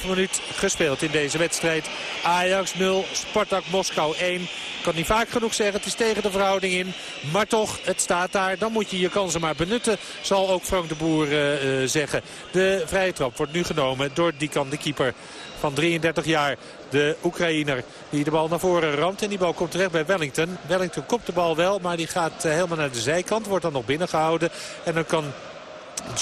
[SPEAKER 13] 65,5 minuut gespeeld in deze wedstrijd. Ajax 0, Spartak Moskou 1. Ik kan niet vaak genoeg zeggen, het is tegen de verhouding in. Maar toch, het staat daar. Dan moet je je kansen maar benutten, zal ook Frank de Boer uh, zeggen. De vrije trap wordt nu genomen door Dikan, de keeper van 33 jaar. De Oekraïner die de bal naar voren ramt. En die bal komt terecht bij Wellington. Wellington kopt de bal wel, maar die gaat uh, helemaal naar de zijkant. Wordt dan nog binnengehouden. En dan kan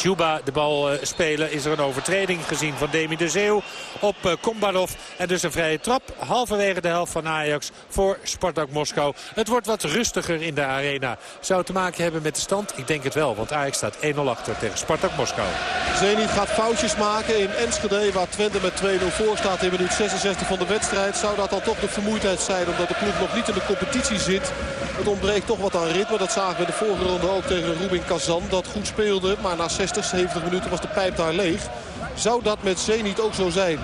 [SPEAKER 13] Juba de bal uh, spelen. Is er een overtreding gezien van Demi de Zeeuw op uh, Kombarov. En dus een vrije trap halverwege de helft van Ajax voor Spartak Moskou. Het wordt wat rustiger in de arena. Zou het te maken hebben met de stand? Ik denk het wel, want Ajax staat 1-0 achter tegen Spartak Moskou.
[SPEAKER 14] Zenit gaat foutjes maken in Enschede waar Twente met 2-0 voor staat in minuut 66 van de wedstrijd. Zou dat dan toch de vermoeidheid zijn omdat de ploeg nog niet in de competitie zit? Het ontbreekt toch wat aan ritme. Dat zagen we de vorige ronde ook tegen Rubin Kazan. Dat goed speelde, maar na 60, 70 minuten was de pijp daar leeg. Zou dat met Zenit ook zo zijn?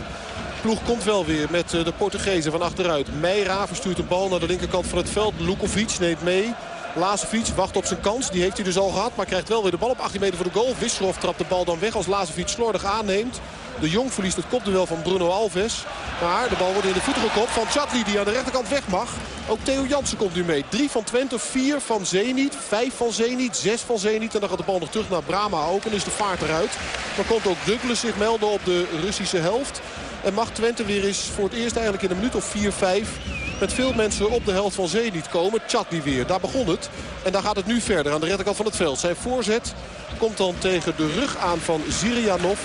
[SPEAKER 14] ploeg komt wel weer met de Portugezen van achteruit. Meira verstuurt een bal naar de linkerkant van het veld. Lukovic neemt mee. Lazovic wacht op zijn kans. Die heeft hij dus al gehad. Maar krijgt wel weer de bal op 18 meter voor de goal. Wisselhoff trapt de bal dan weg als Lazovic slordig aanneemt. De Jong verliest het kopduel van Bruno Alves. Maar de bal wordt in de voeten gekopt van Chatli die aan de rechterkant weg mag. Ook Theo Jansen komt nu mee. 3 van Twente, 4 van Zenit, 5 van Zenit, 6 van Zenit. En dan gaat de bal nog terug naar Brama ook en is de vaart eruit. Dan komt ook Douglas zich melden op de Russische helft. En mag Twente weer eens voor het eerst eigenlijk in een minuut of 4, 5 met veel mensen op de helft van Zenit komen. Chatli weer, daar begon het. En daar gaat het nu verder aan de rechterkant van het veld. Zijn voorzet komt dan tegen de rug aan van Zirianov.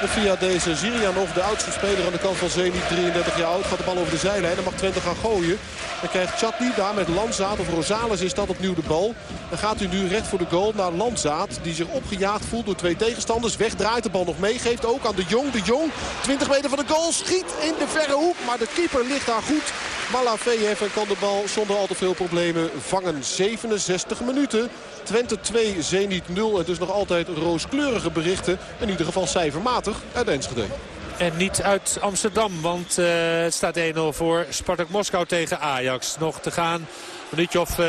[SPEAKER 14] En via deze Zirianov, de oudste speler aan de kant van Zenit, 33 jaar oud, gaat de bal over de zijlijn. Dan mag Twente gaan gooien. Dan krijgt Chatli daar met Lanzaat of Rosales is dat opnieuw de bal. Dan gaat hij nu recht voor de goal naar Lanzaat. Die zich opgejaagd voelt door twee tegenstanders. Wegdraait de bal nog meegeeft ook aan de Jong. De Jong 20 meter van de goal schiet in de verre hoek. Maar de keeper ligt daar goed. Malavejev en kan de bal zonder al te veel problemen vangen. 67 minuten. Twente 2, Zenit 0. Het is nog altijd rooskleurige berichten. In ieder geval cijfermatig uit Enschede.
[SPEAKER 13] En niet uit Amsterdam, want uh, het staat 1-0 voor Spartak Moskou tegen Ajax. Nog te gaan minuutje of uh,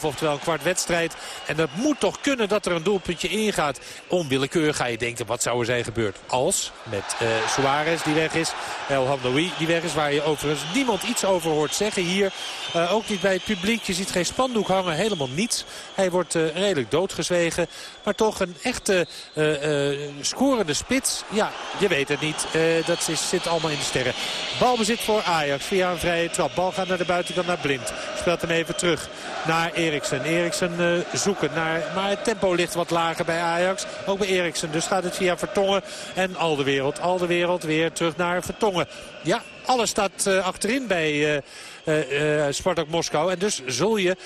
[SPEAKER 13] 22,5, oftewel een kwart wedstrijd. En dat moet toch kunnen dat er een doelpuntje ingaat. Onwillekeurig ga je denken, wat zou er zijn gebeurd als met uh, Suarez die weg is, El Hamdoui die weg is, waar je overigens niemand iets over hoort zeggen hier. Uh, ook niet bij het publiek. Je ziet geen spandoek hangen, helemaal niets. Hij wordt uh, redelijk doodgezwegen. Maar toch een echte uh, scorende spits. Ja, je weet het niet. dat is, zit allemaal in de sterren. Balbezit voor Ajax via een vrije trap. Bal gaat naar de buitenkant naar Blind. Speelt hem even terug naar Eriksen. Eriksen zoeken. Naar, maar het tempo ligt wat lager bij Ajax. Ook bij Eriksen. Dus gaat het via Vertongen en al de wereld. Al de wereld weer terug naar Vertongen. Ja, alles staat achterin bij... Uh, Spartak Moskou. En dus zul je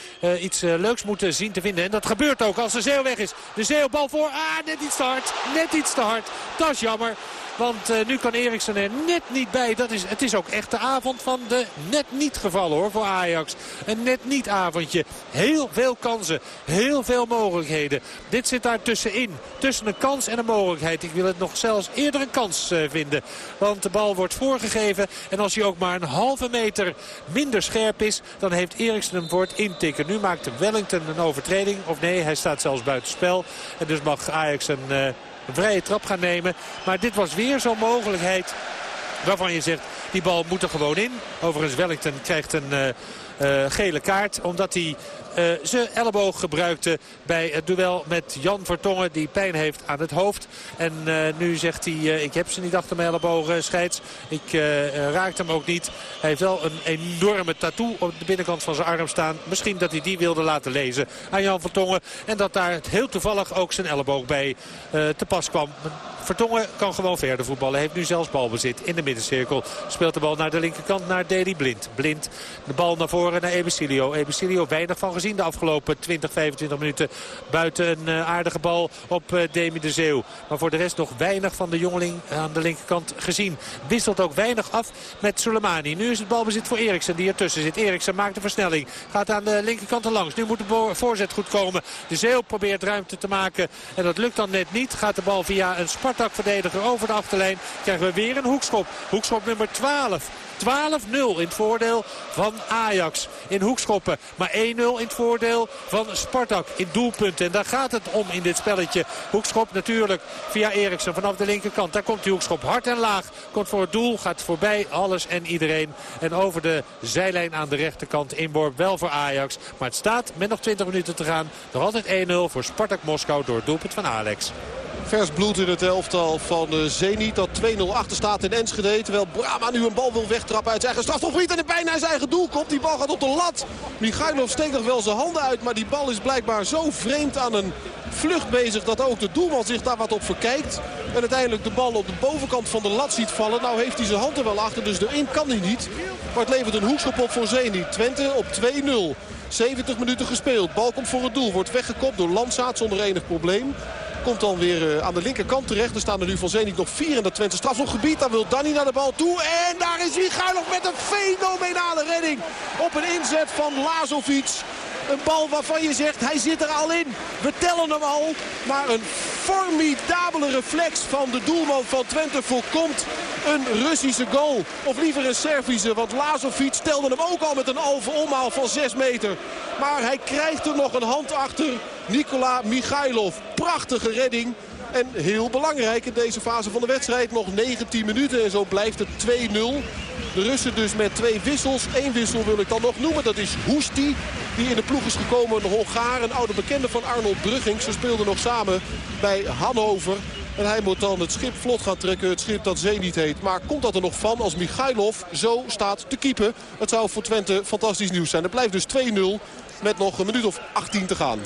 [SPEAKER 13] iets leuks moeten zien te vinden. En dat gebeurt ook als de Zeeuw weg is. De Zeeuw bal voor. Ah, net iets te hard. Net iets te hard. Dat is jammer. Want uh, nu kan Eriksen er net niet bij. Dat is, het is ook echt de avond van de net niet gevallen hoor voor Ajax. Een net niet avondje. Heel veel kansen. Heel veel mogelijkheden. Dit zit daar tussenin. Tussen een kans en een mogelijkheid. Ik wil het nog zelfs eerder een kans uh, vinden. Want de bal wordt voorgegeven. En als hij ook maar een halve meter minder scherp is. Dan heeft Eriksen hem voor het intikken. Nu maakt Wellington een overtreding. Of nee, hij staat zelfs buitenspel. En dus mag Ajax een... Uh, een vrije trap gaan nemen. Maar dit was weer zo'n mogelijkheid waarvan je zegt, die bal moet er gewoon in. Overigens, Wellington krijgt een uh, uh, gele kaart. Omdat hij uh, zijn elleboog gebruikte bij het duel met Jan Vertongen. Die pijn heeft aan het hoofd. En uh, nu zegt hij, uh, ik heb ze niet achter mijn elleboog, scheids. Ik raakte hem ook niet. Hij heeft wel een enorme tattoo op de binnenkant van zijn arm staan. Misschien dat hij die wilde laten lezen aan Jan Vertongen. En dat daar heel toevallig ook zijn elleboog bij te pas kwam. Vertongen kan gewoon verder voetballen. Heeft nu zelfs balbezit in de middencirkel. Speelt de bal naar de linkerkant naar Deli Blind. Blind de bal naar voren naar Ebesilio. Ebesilio weinig van gezien de afgelopen 20, 25 minuten. Buiten een uh, aardige bal op uh, Demi de Zeeuw. Maar voor de rest nog weinig van de jongeling aan de linkerkant gezien. Wisselt ook weinig af met Soleimani. Nu is het balbezit voor Eriksen die ertussen zit. Eriksen maakt de versnelling. Gaat aan de linkerkant er langs. Nu moet de voorzet goed komen. De Zeeuw probeert ruimte te maken. En dat lukt dan net niet. Gaat de bal via een Spartak-verdediger over de achterlijn. Krijgen we weer een hoekschop. Hoekschop nummer 12. 12-0 in het voordeel van Ajax in hoekschoppen. Maar 1-0 in het voordeel van Spartak in doelpunten. En daar gaat het om in dit spelletje. Hoekschop natuurlijk via Eriksen vanaf de linkerkant. Daar komt die hoekschop hard en laag. Komt voor het doel, gaat voorbij alles en iedereen. En over de zijlijn aan de rechterkant inworp wel voor Ajax. Maar het staat met nog 20 minuten te gaan. Nog altijd 1-0 voor Spartak Moskou door het doelpunt van Alex.
[SPEAKER 14] Vers bloed in het elftal van uh, Zenit. Dat 2-0 achter staat in Enschede. Terwijl Brama nu een bal wil wegtrappen uit zijn eigen strafgebied. En er bijna zijn eigen doel komt. Die bal gaat op de lat. Michailov steekt nog wel zijn handen uit. Maar die bal is blijkbaar zo vreemd aan een vlucht bezig. Dat ook de doelman zich daar wat op verkijkt. En uiteindelijk de bal op de bovenkant van de lat ziet vallen. Nou heeft hij zijn hand er wel achter. Dus erin kan hij niet. Maar het levert een hoekschop op voor Zenit. Twente op 2-0. 70 minuten gespeeld. Bal komt voor het doel. Wordt weggekopt door Landsaat zonder enig probleem. Komt dan weer aan de linkerkant terecht. Er staan er nu van Zenit nog vier in dat Twente strafschopgebied. Daar wil Danny naar de bal toe. En daar is Michailov met een fenomenale redding. Op een inzet van Lazovic. Een bal waarvan je zegt, hij zit er al in. We tellen hem al. Maar een formidabele reflex van de doelman van Twente voorkomt een Russische goal. Of liever een Servische, want Lazovic stelde hem ook al met een halve omhaal van 6 meter. Maar hij krijgt er nog een hand achter. Nikola Michailov. Prachtige redding. En heel belangrijk in deze fase van de wedstrijd. Nog 19 minuten en zo blijft het 2-0. De Russen dus met twee wissels. Eén wissel wil ik dan nog noemen. Dat is Hoesti. Die in de ploeg is gekomen. Een Hongaar. Een oude bekende van Arnold Brugging. Ze speelden nog samen bij Hannover. En hij moet dan het schip vlot gaan trekken. Het schip dat Zenit heet. Maar komt dat er nog van als Michailov zo staat te keeper? Het zou voor Twente fantastisch nieuws zijn. Het blijft dus 2-0 met nog een minuut of 18 te gaan.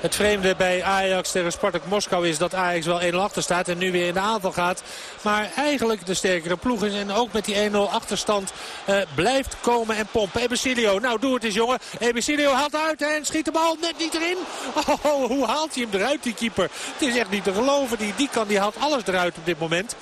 [SPEAKER 13] Het vreemde bij Ajax tegen Spartak Moskou is dat Ajax wel 1-0 achter staat en nu weer in de aanval gaat. Maar eigenlijk de sterkere ploeg is en ook met die 1-0 achterstand uh, blijft komen en pompen. Ebesilio, nou doe het eens jongen. Ebesilio haalt uit en schiet de bal net niet erin. Oh, hoe haalt hij hem eruit die keeper? Het is echt niet te geloven. Die, die kan, die haalt alles eruit op dit moment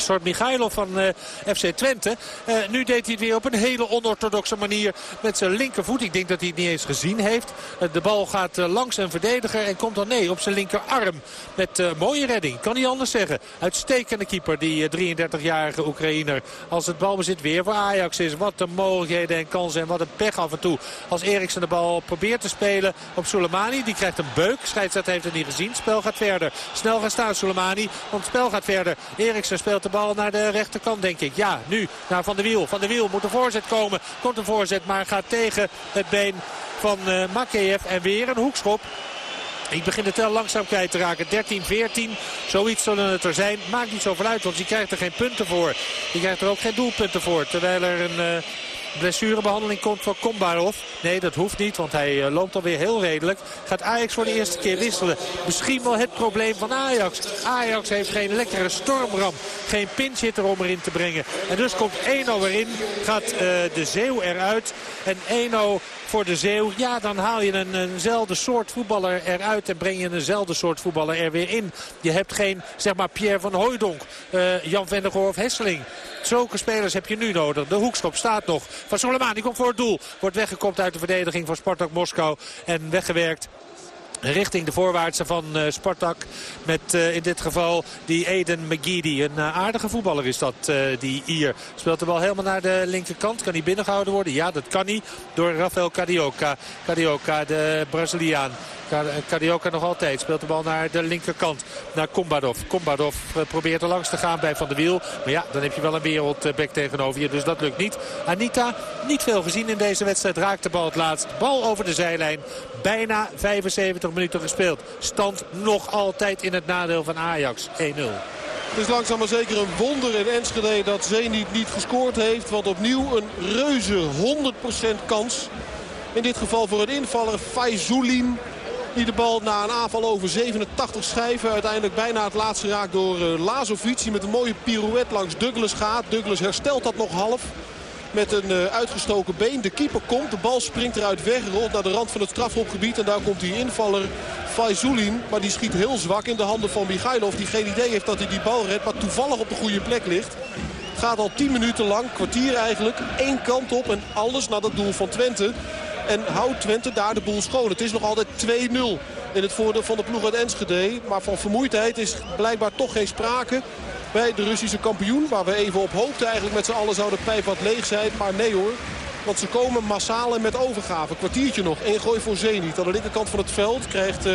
[SPEAKER 13] soort Michailov van uh, FC Twente. Uh, nu deed hij het weer op een hele onorthodoxe manier met zijn linkervoet. Ik denk dat hij het niet eens gezien heeft. Uh, de bal gaat langs een verdediger en komt dan nee op zijn linkerarm. Met mooie redding, kan niet anders zeggen. Uitstekende keeper, die 33-jarige Oekraïner. Als het balbezit weer voor Ajax is. Wat een mogelijkheden en kansen en wat een pech af en toe. Als Eriksen de bal probeert te spelen op Soleimani. Die krijgt een beuk. Scheidsrechter heeft het niet gezien. Spel gaat verder. Snel gaan staan Soleimani. Want het spel gaat verder. Eriksen speelt de bal naar de rechterkant, denk ik. Ja, nu naar Van der Wiel. Van der Wiel moet een voorzet komen. Komt een voorzet, maar gaat tegen het been van uh. En weer een hoekschop. Ik begin het tel langzaam kwijt te raken. 13, 14, zoiets zullen het er zijn. Maakt niet zoveel uit, want je krijgt er geen punten voor. Je krijgt er ook geen doelpunten voor. Terwijl er een... Uh, blessurebehandeling komt van Kombarov. Nee, dat hoeft niet, want hij uh, loopt alweer heel redelijk. Gaat Ajax voor de eerste keer wisselen. Misschien wel het probleem van Ajax. Ajax heeft geen lekkere stormram. Geen pinchitter om erin te brengen. En dus komt 1-0 erin. Gaat uh, de Zeeuw eruit. En 1-0 voor de Zeeuw. Ja, dan haal je een, eenzelfde soort voetballer eruit en breng je eenzelfde soort voetballer er weer in. Je hebt geen, zeg maar, Pierre van Hooijdonk, uh, Jan Vennegoor of Hesseling. Zulke spelers heb je nu nodig. De hoekschop staat nog. Van Soleimani komt voor het doel. Wordt weggekopt uit de verdediging van Spartak Moskou. En weggewerkt richting de voorwaartse van uh, Spartak. Met uh, in dit geval die Eden McGeady. Een uh, aardige voetballer is dat, die hier. Speelt de bal helemaal naar de linkerkant. Kan hij binnengehouden worden? Ja, dat kan hij. Door Rafael Carioca. Carioca, de Braziliaan. Carioca nog altijd. Speelt de bal naar de linkerkant. Naar Kombadov. Kombadov probeert er langs te gaan bij Van der Wiel. Maar ja, dan heb je wel een wereldback tegenover je. Dus dat lukt niet. Anita, niet veel gezien in deze wedstrijd. Raakt de bal het laatst. Bal over de zijlijn. Bijna 75 minuten gespeeld. Stand nog altijd in het nadeel van Ajax. 1-0.
[SPEAKER 14] Het is langzaam maar zeker een wonder in Enschede dat Zenit niet gescoord heeft. Want opnieuw een reuze 100% kans. In dit geval voor een invaller Faizoulin. Die de bal na een aanval over 87 schijven. Uiteindelijk bijna het laatste raakt door uh, Lazovic. Die met een mooie pirouette langs Douglas gaat. Douglas herstelt dat nog half. Met een uh, uitgestoken been. De keeper komt. De bal springt eruit weg. Rolt naar de rand van het strafhopgebied. En daar komt die invaller Faizoulin. Maar die schiet heel zwak in de handen van Michailov. Die geen idee heeft dat hij die bal redt. Maar toevallig op de goede plek ligt. Het gaat al 10 minuten lang. Kwartier eigenlijk. Eén kant op. En alles naar dat doel van Twente. En houdt Twente daar de boel schoon. Het is nog altijd 2-0 in het voordeel van de ploeg uit Enschede. Maar van vermoeidheid is blijkbaar toch geen sprake bij de Russische kampioen. Waar we even op hoopten eigenlijk met z'n allen zou de pijp wat leeg zijn. Maar nee hoor. Want ze komen massaal en met overgave. Kwartiertje nog. Eén gooi voor Zenit. Aan de linkerkant van het veld krijgt... Uh,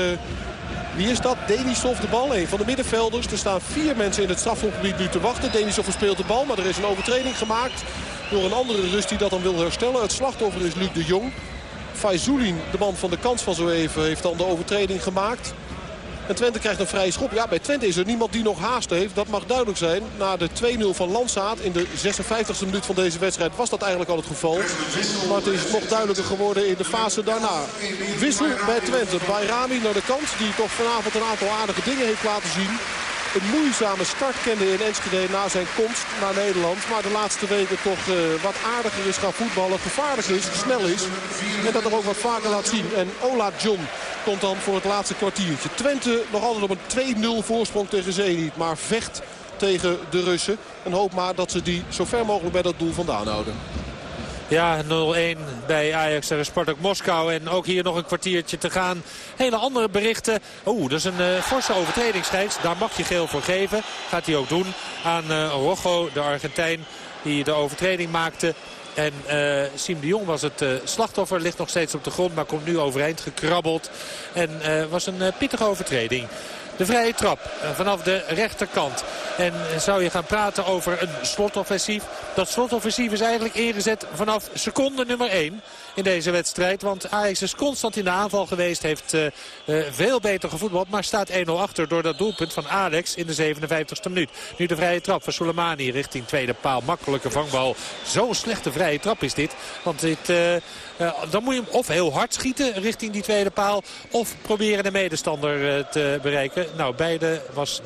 [SPEAKER 14] wie is dat? Denisov de bal. Een van de middenvelders. Er staan vier mensen in het strafhofgebied nu te wachten. Denisov verspeelt de bal, maar er is een overtreding gemaakt. Door een andere Rus die dat dan wil herstellen. Het slachtoffer is Luc de Jong. Faizoulin, de man van de kans van zo even, heeft dan de overtreding gemaakt. En Twente krijgt een vrije schop. Ja, bij Twente is er niemand die nog haast heeft. Dat mag duidelijk zijn. Na de 2-0 van Landsaat in de 56e minuut van deze wedstrijd was dat eigenlijk al het geval. Maar het is nog duidelijker geworden in de fase daarna. Wissel bij Twente. Bayrami naar de kant. Die toch vanavond een aantal aardige dingen heeft laten zien een moeizame start kende in Enschede na zijn komst naar Nederland. Maar de laatste weken toch uh, wat aardiger is gaan voetballen. Gevaarlijk is, snel is. En dat er ook wat vaker laat zien. En Ola John komt dan voor het laatste kwartiertje. Twente nog altijd op een 2-0 voorsprong tegen Zenit. Maar vecht tegen de Russen. En hoop maar dat ze die zo ver mogelijk bij dat doel vandaan houden.
[SPEAKER 13] Ja, 0-1 bij Ajax tegen Spartak Moskou. En ook hier nog een kwartiertje te gaan. Hele andere berichten. Oeh, dat is een uh, forse overtreding Daar mag je geel voor geven. Gaat hij ook doen aan uh, Rojo, de Argentijn, die de overtreding maakte. En uh, Siem de Jong was het slachtoffer. Ligt nog steeds op de grond, maar komt nu overeind gekrabbeld. En was een pittige overtreding de vrije trap eh, vanaf de rechterkant. En zou je gaan praten over een slotoffensief. Dat slotoffensief is eigenlijk ingezet vanaf seconde nummer 1. in deze wedstrijd. Want Ajax is constant in de aanval geweest. Heeft uh, uh, veel beter gevoetbald. Maar staat 1-0 achter door dat doelpunt van Alex in de 57ste minuut. Nu de vrije trap van Soleimani richting tweede paal. Makkelijke vangbal. Zo'n slechte vrije trap is dit. Want dit... dan moet je hem of heel hard schieten richting die tweede paal. Of proberen de medestander uh, te bereiken. Nou, beide was,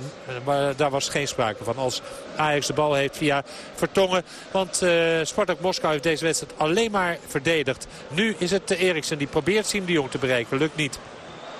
[SPEAKER 13] uh, daar was geen sprake van. Als Ajax de bal heeft via Vertongen. Want Spartak Moskou heeft deze wedstrijd alleen maar verdedigd. Nu is het Eriksen die probeert Siem de Jong te bereiken. Lukt niet.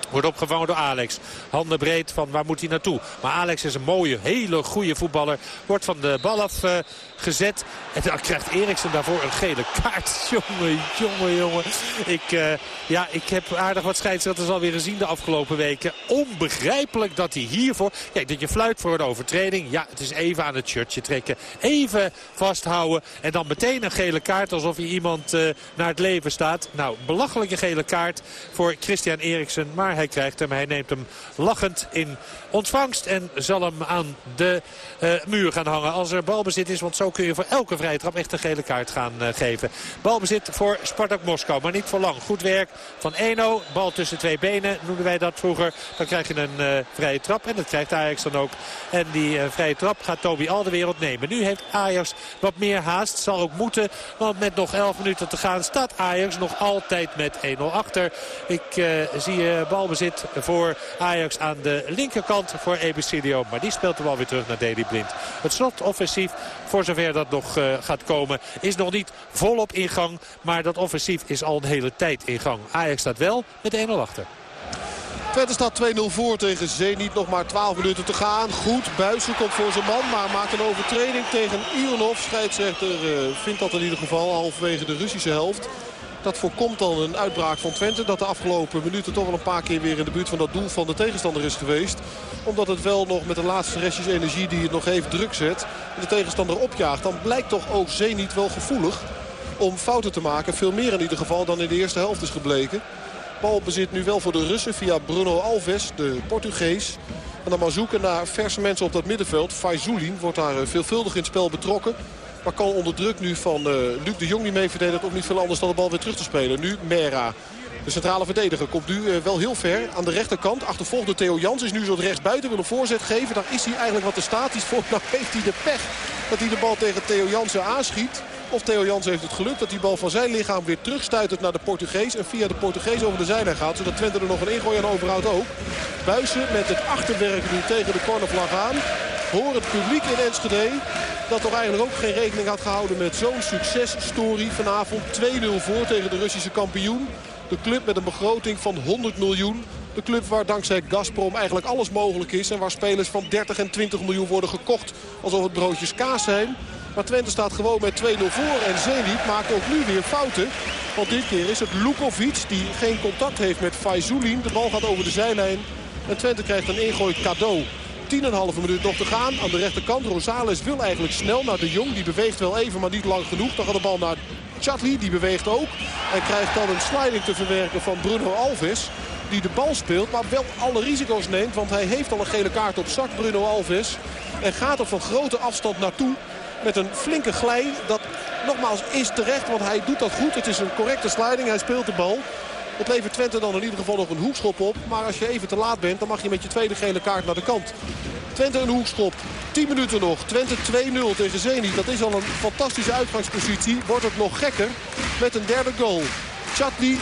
[SPEAKER 13] Wordt opgevangen door Alex. Handen breed van waar moet hij naartoe. Maar Alex is een mooie, hele goede voetballer. Wordt van de bal af uh, gezet. En dan krijgt Eriksen daarvoor een gele kaart. Jongen, jongen, jongen. Ik, uh, ja, ik heb aardig wat scheidsrechters alweer gezien de afgelopen weken. Onbegrijpelijk dat hij hiervoor... Kijk, dat je fluit voor de overtreding. Ja, het is even aan het shirtje trekken. Even vasthouden. En dan meteen een gele kaart alsof hij iemand uh, naar het leven staat. Nou, belachelijke gele kaart voor Christian Eriksen. Maar hij krijgt hem. Hij neemt hem lachend in ontvangst. En zal hem aan de uh, muur gaan hangen als er balbezit is. Want zo kun je voor elke vrije trap echt een gele kaart gaan uh, geven. Balbezit voor Spartak Moskou. Maar niet voor lang. Goed werk van Eno. Bal tussen twee benen noemden wij dat vroeger. Dan krijg je een uh, vrije trap. En dat krijgt Ajax dan ook. En die vrije trap gaat Toby Alderwereld nemen. Nu heeft Ajax wat meer haast. Zal ook moeten. Want met nog 11 minuten te gaan staat Ajax nog altijd met 1-0 achter. Ik zie balbezit voor Ajax aan de linkerkant voor Ebicidio. Maar die speelt de bal weer terug naar Deli Blind. Het slotoffensief, voor zover dat nog uh, gaat komen, is nog niet volop in gang. Maar dat offensief is al een hele tijd in gang. Ajax staat wel met 1-0 achter.
[SPEAKER 14] Staat 2-0 voor tegen Zenit. Nog maar 12 minuten te gaan. Goed, Buijsen komt voor zijn man. Maar maakt een overtreding tegen Ironov. Scheidsrechter uh, vindt dat in ieder geval halverwege de Russische helft. Dat voorkomt dan een uitbraak van Twente. Dat de afgelopen minuten toch wel een paar keer weer in de buurt van dat doel van de tegenstander is geweest. Omdat het wel nog met de laatste restjes energie die het nog even druk zet. En de tegenstander opjaagt. Dan blijkt toch ook Zenit wel gevoelig om fouten te maken. Veel meer in ieder geval dan in de eerste helft is gebleken. Bal bezit nu wel voor de Russen via Bruno Alves, de Portugees. En dan maar zoeken naar verse mensen op dat middenveld. Faizoulin wordt daar veelvuldig in het spel betrokken. Maar kan onder druk nu van uh, Luc de Jong die mee ook niet veel anders dan de bal weer terug te spelen. Nu Mera. De centrale verdediger komt nu uh, wel heel ver aan de rechterkant. Achtervolgd door Theo Jans is nu zo rechts buiten. Wil een voorzet geven. Daar is hij eigenlijk wat te statisch voor. Nou heeft hij de pech dat hij de bal tegen Theo Jansen aanschiet. Of Theo Jans heeft het geluk dat die bal van zijn lichaam weer terugstuitert naar de Portugees. En via de Portugees over de zijlijn gaat. Zodat Twente er nog een ingooi aan overhoudt ook. Buissen met het achterwerk nu tegen de cornervlag aan. Hoor het publiek in Enschede dat toch eigenlijk ook geen rekening had gehouden met zo'n successtory vanavond. 2-0 voor tegen de Russische kampioen. De club met een begroting van 100 miljoen. De club waar dankzij Gazprom eigenlijk alles mogelijk is. En waar spelers van 30 en 20 miljoen worden gekocht alsof het broodjes kaas zijn. Maar Twente staat gewoon met 2-0 voor. En Zenit maakt ook nu weer fouten. Want dit keer is het Lukovic die geen contact heeft met Faizoulin. De bal gaat over de zijlijn. En Twente krijgt een ingooi cadeau. 10,5 minuut nog te gaan. Aan de rechterkant. Rosales wil eigenlijk snel naar de Jong. Die beweegt wel even, maar niet lang genoeg. Dan gaat de bal naar Chatli. Die beweegt ook. En krijgt dan een sliding te verwerken van Bruno Alves. Die de bal speelt, maar wel alle risico's neemt. Want hij heeft al een gele kaart op zak, Bruno Alves. En gaat er van grote afstand naartoe. Met een flinke glij. Dat nogmaals is terecht, want hij doet dat goed. Het is een correcte sliding. Hij speelt de bal. Het levert Twente dan in ieder geval nog een hoekschop op. Maar als je even te laat bent, dan mag je met je tweede gele kaart naar de kant. Twente een hoekschop. 10 minuten nog. Twente 2-0 tegen Zenit. Dat is al een fantastische uitgangspositie. Wordt het nog gekker met een derde goal. Chatli,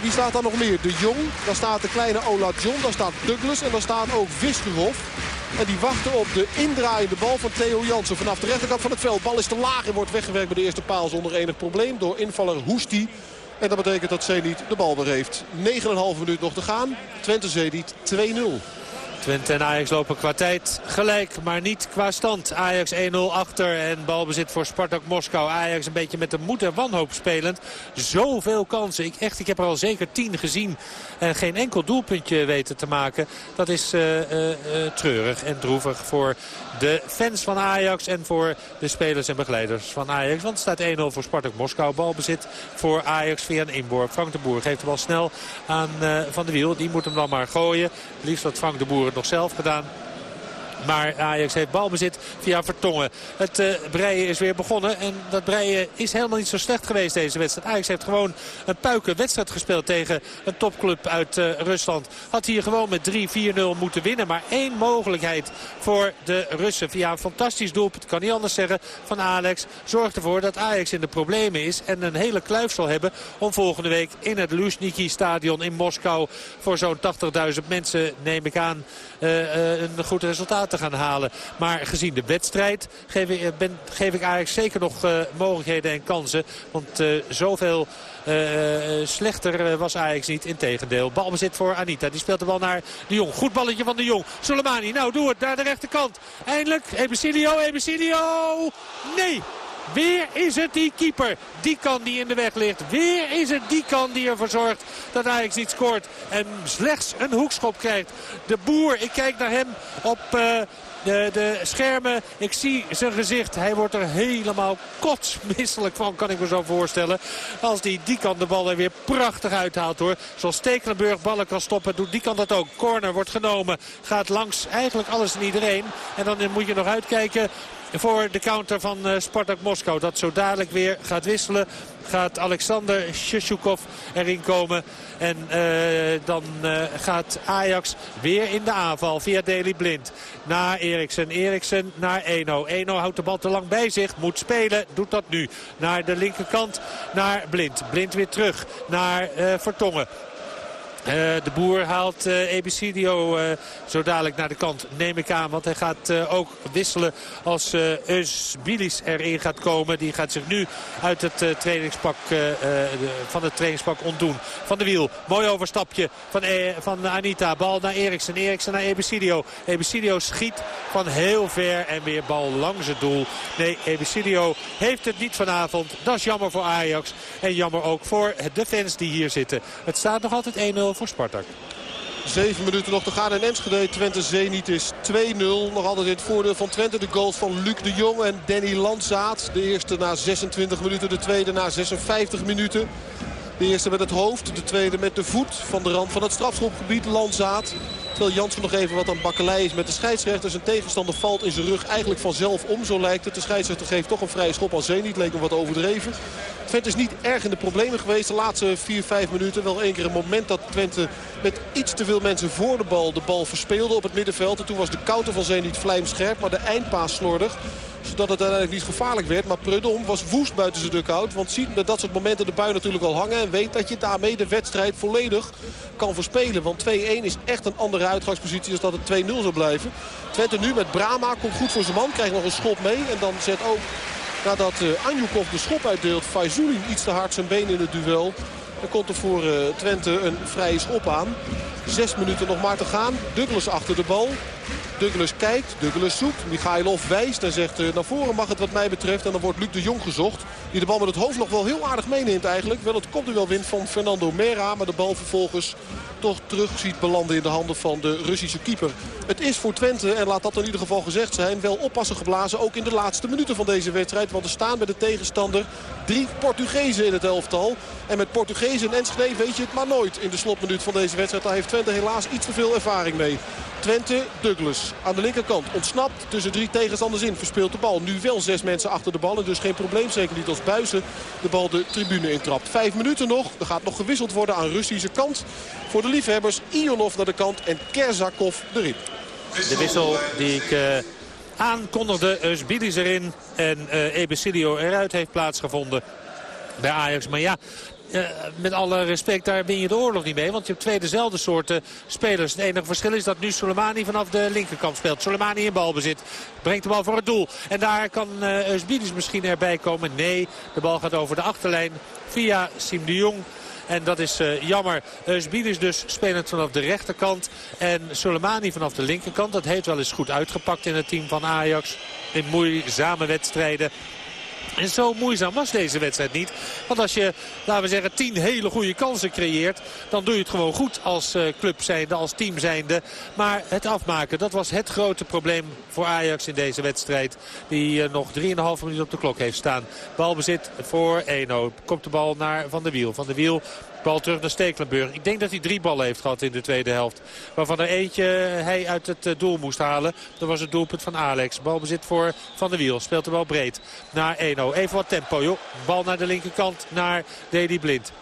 [SPEAKER 14] wie staat daar nog meer? De Jong. Daar staat de kleine Ola John. Daar staat Douglas. En daar staat ook Viskerhof. En die wachten op de indraaiende bal van Theo Jansen vanaf de rechterkant van het veld. Bal is te laag en wordt weggewerkt bij de eerste paal zonder enig probleem door invaller Hoesti. En dat betekent dat Zenit de bal weer heeft. 9,5 minuut nog te gaan. Twente Zenit 2-0.
[SPEAKER 13] Twente en Ajax lopen qua tijd gelijk, maar niet qua stand. Ajax 1-0 achter en balbezit voor Spartak Moskou. Ajax een beetje met de moed en wanhoop spelend. Zoveel kansen. Ik, echt, ik heb er al zeker 10 gezien en geen enkel doelpuntje weten te maken. Dat is uh, treurig en droevig voor de fans van Ajax en voor de spelers en begeleiders van Ajax. Want het staat 1-0 voor Spartak Moskou. Balbezit voor Ajax via een inborp. Frank de Boer geeft de bal snel aan Van de Wiel. Die moet hem dan maar gooien. Liefst had Frank de Boer het nog zelf gedaan. Maar Ajax heeft balbezit via Vertongen. Het uh, breien is weer begonnen. En dat breien is helemaal niet zo slecht geweest deze wedstrijd. Ajax heeft gewoon een puiken wedstrijd gespeeld tegen een topclub uit uh, Rusland. Had hier gewoon met 3-4-0 moeten winnen. Maar één mogelijkheid voor de Russen. Via een fantastisch doelpunt, kan niet anders zeggen, van Alex. Zorgt ervoor dat Ajax in de problemen is. En een hele kluif zal hebben om volgende week in het Luzhniki stadion in Moskou. Voor zo'n 80.000 mensen neem ik aan uh, een goed resultaat te gaan halen. Maar gezien de wedstrijd geef ik, ben, geef ik zeker nog uh, mogelijkheden en kansen. Want zoveel uh, slechter was Ajax niet. Integendeel. Balbezit voor Anita. Die speelt de bal naar de Jong. Goed balletje van de Jong. Soleimani. Nou, doe het. Naar de rechterkant. Eindelijk. Ebesilio. Ebesilio. Nee. Weer is het die keeper. Die kan die in de weg ligt. Weer is het die kan die ervoor zorgt dat Ajax niet scoort. En slechts een hoekschop krijgt. De boer, ik kijk naar hem op... Uh, de, de, schermen. Ik zie zijn gezicht. Hij wordt er helemaal kotsmisselijk van, kan ik me zo voorstellen. Als die die kan de bal er weer prachtig uithaalt hoor. Zoals Stekelenburg ballen kan stoppen, doet die kan dat ook. Corner wordt genomen. Gaat langs eigenlijk alles en iedereen. En dan moet je nog uitkijken voor de counter van uh, Spartak Moskou. Dat zo dadelijk weer gaat wisselen. Gaat Alexander Shishukov erin komen. En uh, dan uh, gaat Ajax weer in de aanval via Deli Blind. Naar Eriksen. Eriksen naar Eno. Eno houdt de bal te lang bij zich. Moet spelen. Doet dat nu. Naar de linkerkant. Naar Blind. Blind weer terug naar Vertongen. Uh, de boer haalt uh, Ebicidio uh, zo dadelijk naar de kant, neem ik aan. Want hij gaat ook wisselen als Eusbilis erin gaat komen. Die gaat zich nu uit het trainingspak, van het trainingspak ontdoen. Van de wiel, mooi overstapje van, van Anita. Bal naar Eriksen, Eriksen naar Ebicidio. Ebicidio schiet van heel ver en weer bal langs het doel. Nee, Ebicidio heeft het niet vanavond. Dat is jammer voor Ajax. En jammer ook voor de fans die hier zitten. Het staat nog altijd 1-0 voor Spartak.
[SPEAKER 14] Zeven minuten nog te gaan in Enschede. Twente Zenit is 2-0. Nog altijd in het voordeel van Twente. De goals van Luc de Jong en Danny Landzaat. De eerste na 26 minuten, de tweede na 56 minuten. De eerste met het hoofd, de tweede met de voet van de rand van het strafschopgebied. Landzaat. Terwijl Jansen nog even wat aan bakkelei is met de scheidsrechter. Zijn tegenstander valt in zijn rug eigenlijk vanzelf om, zo lijkt het. De scheidsrechter geeft toch een vrije schop aan Zenit. Leek hem wat overdreven. Twente is niet erg in de problemen geweest de laatste 4, 5 minuten. Wel één keer een moment dat Twente met iets te veel mensen voor de bal de bal verspeelde op het middenveld. En toen was de counter van Zenit vlijmscherp, maar de eindpaas slordig zodat het uiteindelijk niet gevaarlijk werd. Maar Prudhomme was woest buiten zijn dugout. Want ziet met dat soort momenten de bui natuurlijk al hangen. En weet dat je daarmee de wedstrijd volledig kan verspelen. Want 2-1 is echt een andere uitgangspositie als dat het 2-0 zou blijven. Twente nu met Brama komt goed voor zijn man. Krijgt nog een schop mee. En dan zet ook nadat uh, Anjukov de schop uitdeelt. Faizulin iets te hard zijn been in het duel. Dan komt er voor uh, Twente een vrije schop aan. Zes minuten nog maar te gaan. Douglas achter de bal. Douglas kijkt, Douglas zoekt. Michailov wijst en zegt uh, naar voren mag het wat mij betreft. En dan wordt Luc de Jong gezocht. Die de bal met het hoofd nog wel heel aardig meeneemt eigenlijk. Wel het komt nu wel win van Fernando Mera. Maar de bal vervolgens toch terug ziet belanden in de handen van de Russische keeper. Het is voor Twente, en laat dat in ieder geval gezegd zijn... wel oppassen geblazen, ook in de laatste minuten van deze wedstrijd. Want er staan bij de tegenstander drie Portugezen in het elftal. En met Portugezen en Enschede weet je het maar nooit in de slotminuut van deze wedstrijd. Daar heeft Twente helaas iets te veel ervaring mee. Twente, Douglas aan de linkerkant. Ontsnapt tussen drie tegenstanders in. Verspeelt de bal. Nu wel zes mensen achter de bal. En dus geen probleem. Zeker niet als Buizen de bal de tribune intrapt. Vijf minuten nog. Er gaat nog gewisseld worden aan Russische kant. Voor de liefhebbers. Ionov naar de kant en Kerzakov erin.
[SPEAKER 13] De wissel die ik... Uh aankondigde Usbidis erin en uh, eruit heeft plaatsgevonden bij Ajax. Maar ja, met alle respect, daar win je de oorlog niet mee. Want je hebt twee dezelfde soorten spelers. Het enige verschil is dat nu Soleimani vanaf de linkerkant speelt. Soleimani in balbezit. Brengt de bal voor het doel. En daar kan Eusbidis misschien erbij komen. Nee, de bal gaat over de achterlijn via Siem de Jong. En dat is uh, jammer. Eusbidis dus spelend vanaf de rechterkant. En Soleimani vanaf de linkerkant. Dat heeft wel eens goed uitgepakt in het team van Ajax. In moeizame wedstrijden. En zo moeizaam was deze wedstrijd niet. Want als je, laten we zeggen, tien hele goede kansen creëert... dan doe je het gewoon goed als uh, club zijnde, als team zijnde. Maar het afmaken, dat was het grote probleem voor Ajax in deze wedstrijd. Die uh, nog 3,5 minuten op de klok heeft staan. Balbezit voor Eno. Komt de bal naar Van der Wiel. Van der Wiel Bal terug naar Stekelenburg. Ik denk dat hij drie ballen heeft gehad in de tweede helft. Waarvan er eentje hij uit het doel moest halen. Dat was het doelpunt van Alex. Balbezit voor Van der Wiel. Speelt de bal breed naar 1-0. Even wat tempo joh. Bal naar de linkerkant naar Deli Blind.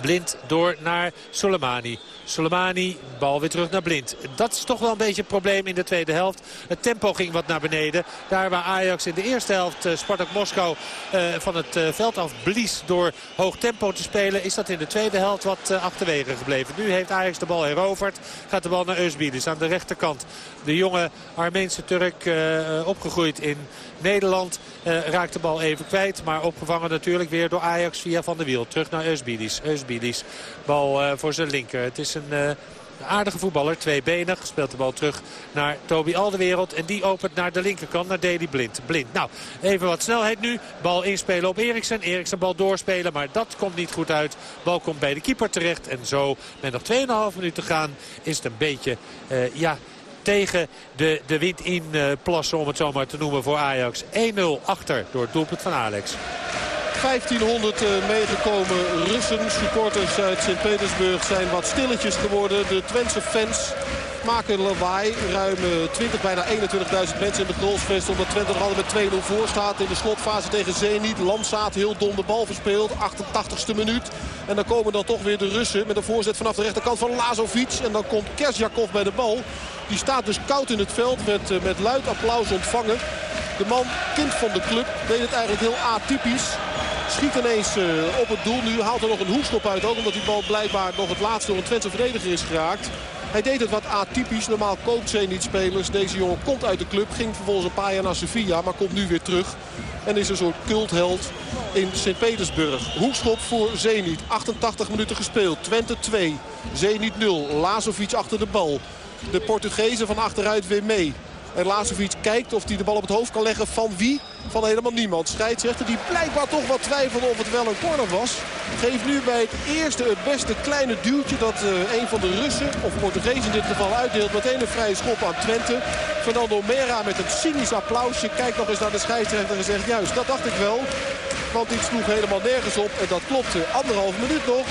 [SPEAKER 13] Blind door naar Soleimani. Soleimani, bal weer terug naar Blind. Dat is toch wel een beetje een probleem in de tweede helft. Het tempo ging wat naar beneden. Daar waar Ajax in de eerste helft uh, Spartak Moskou uh, van het uh, veld af blies door hoog tempo te spelen... is dat in de tweede helft wat achterwege gebleven. Nu heeft Ajax de bal heroverd. Gaat de bal naar Eusbidis aan de rechterkant. De jonge Armeense Turk opgegroeid in Nederland raakt de bal even kwijt. Maar opgevangen natuurlijk weer door Ajax via Van der Wiel. Terug naar Eusbidis. Eusbidis. Bal voor zijn linker. Het is een een aardige voetballer. Tweebenig. Speelt de bal terug naar Toby Alderwereld. En die opent naar de linkerkant naar Deli Blind. Blind. Nou, even wat snelheid nu. Bal inspelen op Eriksen. Eriksen bal doorspelen. Maar dat komt niet goed uit. Bal komt bij de keeper terecht. En zo met nog 2,5 minuten gaan is het een beetje... Ja, tegen de, de wind in uh, plassen, om het zo maar te noemen, voor Ajax. 1-0 achter door het doelpunt van Alex.
[SPEAKER 14] 1500 meegekomen Russen, supporters uit Sint-Petersburg zijn wat stilletjes geworden. De Twentse fans maken lawaai. Ruim 20, bijna 21.000 mensen in de Grolsvest. Omdat Twente nog met 2-0 voor staat. In de slotfase tegen Zenit. Landsaat heel dom de bal verspeeld. 88ste minuut. En dan komen dan toch weer de Russen met een voorzet vanaf de rechterkant van Lazovic. En dan komt Kersjakov bij de bal. Die staat dus koud in het veld. Met, met luid applaus ontvangen. De man, kind van de club, deed het eigenlijk heel atypisch. Schiet ineens uh, op het doel. Nu haalt er nog een hoekstop uit. Ook omdat die bal blijkbaar nog het laatste door een Twentse verdediger is geraakt. Hij deed het wat atypisch. Normaal koopt niet spelers. Deze jongen komt uit de club. Ging vervolgens een paar jaar naar Sevilla. Maar komt nu weer terug. En is een soort cultheld in Sint-Petersburg. Hoekschop voor Zenit. 88 minuten gespeeld. Twente 2. Zenit 0. Lazovic achter de bal. De Portugezen van achteruit weer mee. En Lazovic kijkt of hij de bal op het hoofd kan leggen. Van wie? Van helemaal niemand. Scheidsrechter die blijkbaar toch wat twijfelde of het wel een corner was. Geeft nu bij het eerste het beste kleine duwtje dat uh, een van de Russen, of Portugees in dit geval, uitdeelt. Meteen een vrije schop aan Twente. Fernando Mera met een cynisch applausje kijkt nog eens naar de scheidsrechter en zegt juist, dat dacht ik wel. Want dit sloeg helemaal nergens op en dat klopte. Anderhalf minuut nog.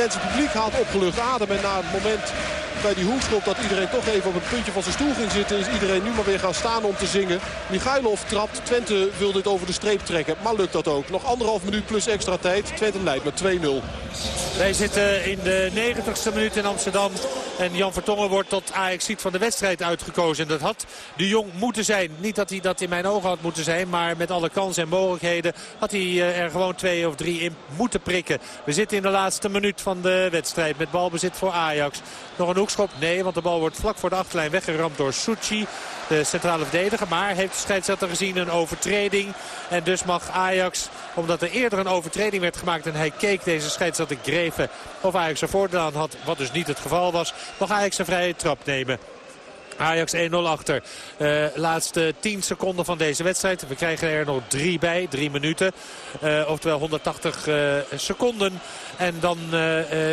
[SPEAKER 14] Het publiek haalt opgelucht adem en na het moment bij die hoekschop dat iedereen toch even op het puntje van zijn stoel ging zitten. Is iedereen nu maar weer gaan staan om te zingen. Michailov trapt. Twente wil dit over de streep trekken. Maar lukt dat ook. Nog anderhalf minuut plus extra tijd. Twente leidt met 2-0.
[SPEAKER 13] Wij zitten in de 90ste minuut in Amsterdam. En Jan Vertongen wordt tot ajax van de wedstrijd uitgekozen. En dat had de Jong moeten zijn. Niet dat hij dat in mijn ogen had moeten zijn. Maar met alle kansen en mogelijkheden had hij eh, er gewoon twee of drie in moeten prikken. We zitten in de laatste minuut van de wedstrijd. Met balbezit voor Ajax. Nog een Nee, want de bal wordt vlak voor de achterlijn weggeramd door Suchi. De centrale verdediger. Maar heeft de scheidsrechter gezien een overtreding. En dus mag Ajax, omdat er eerder een overtreding werd gemaakt... en hij keek deze scheidsrechter Greven of Ajax er voordeel aan had... wat dus niet het geval was, mag Ajax een vrije trap nemen. Ajax 1-0 achter. Uh, laatste 10 seconden van deze wedstrijd. We krijgen er nog drie bij, drie minuten. Uh, oftewel 180 uh, eh, seconden. En dan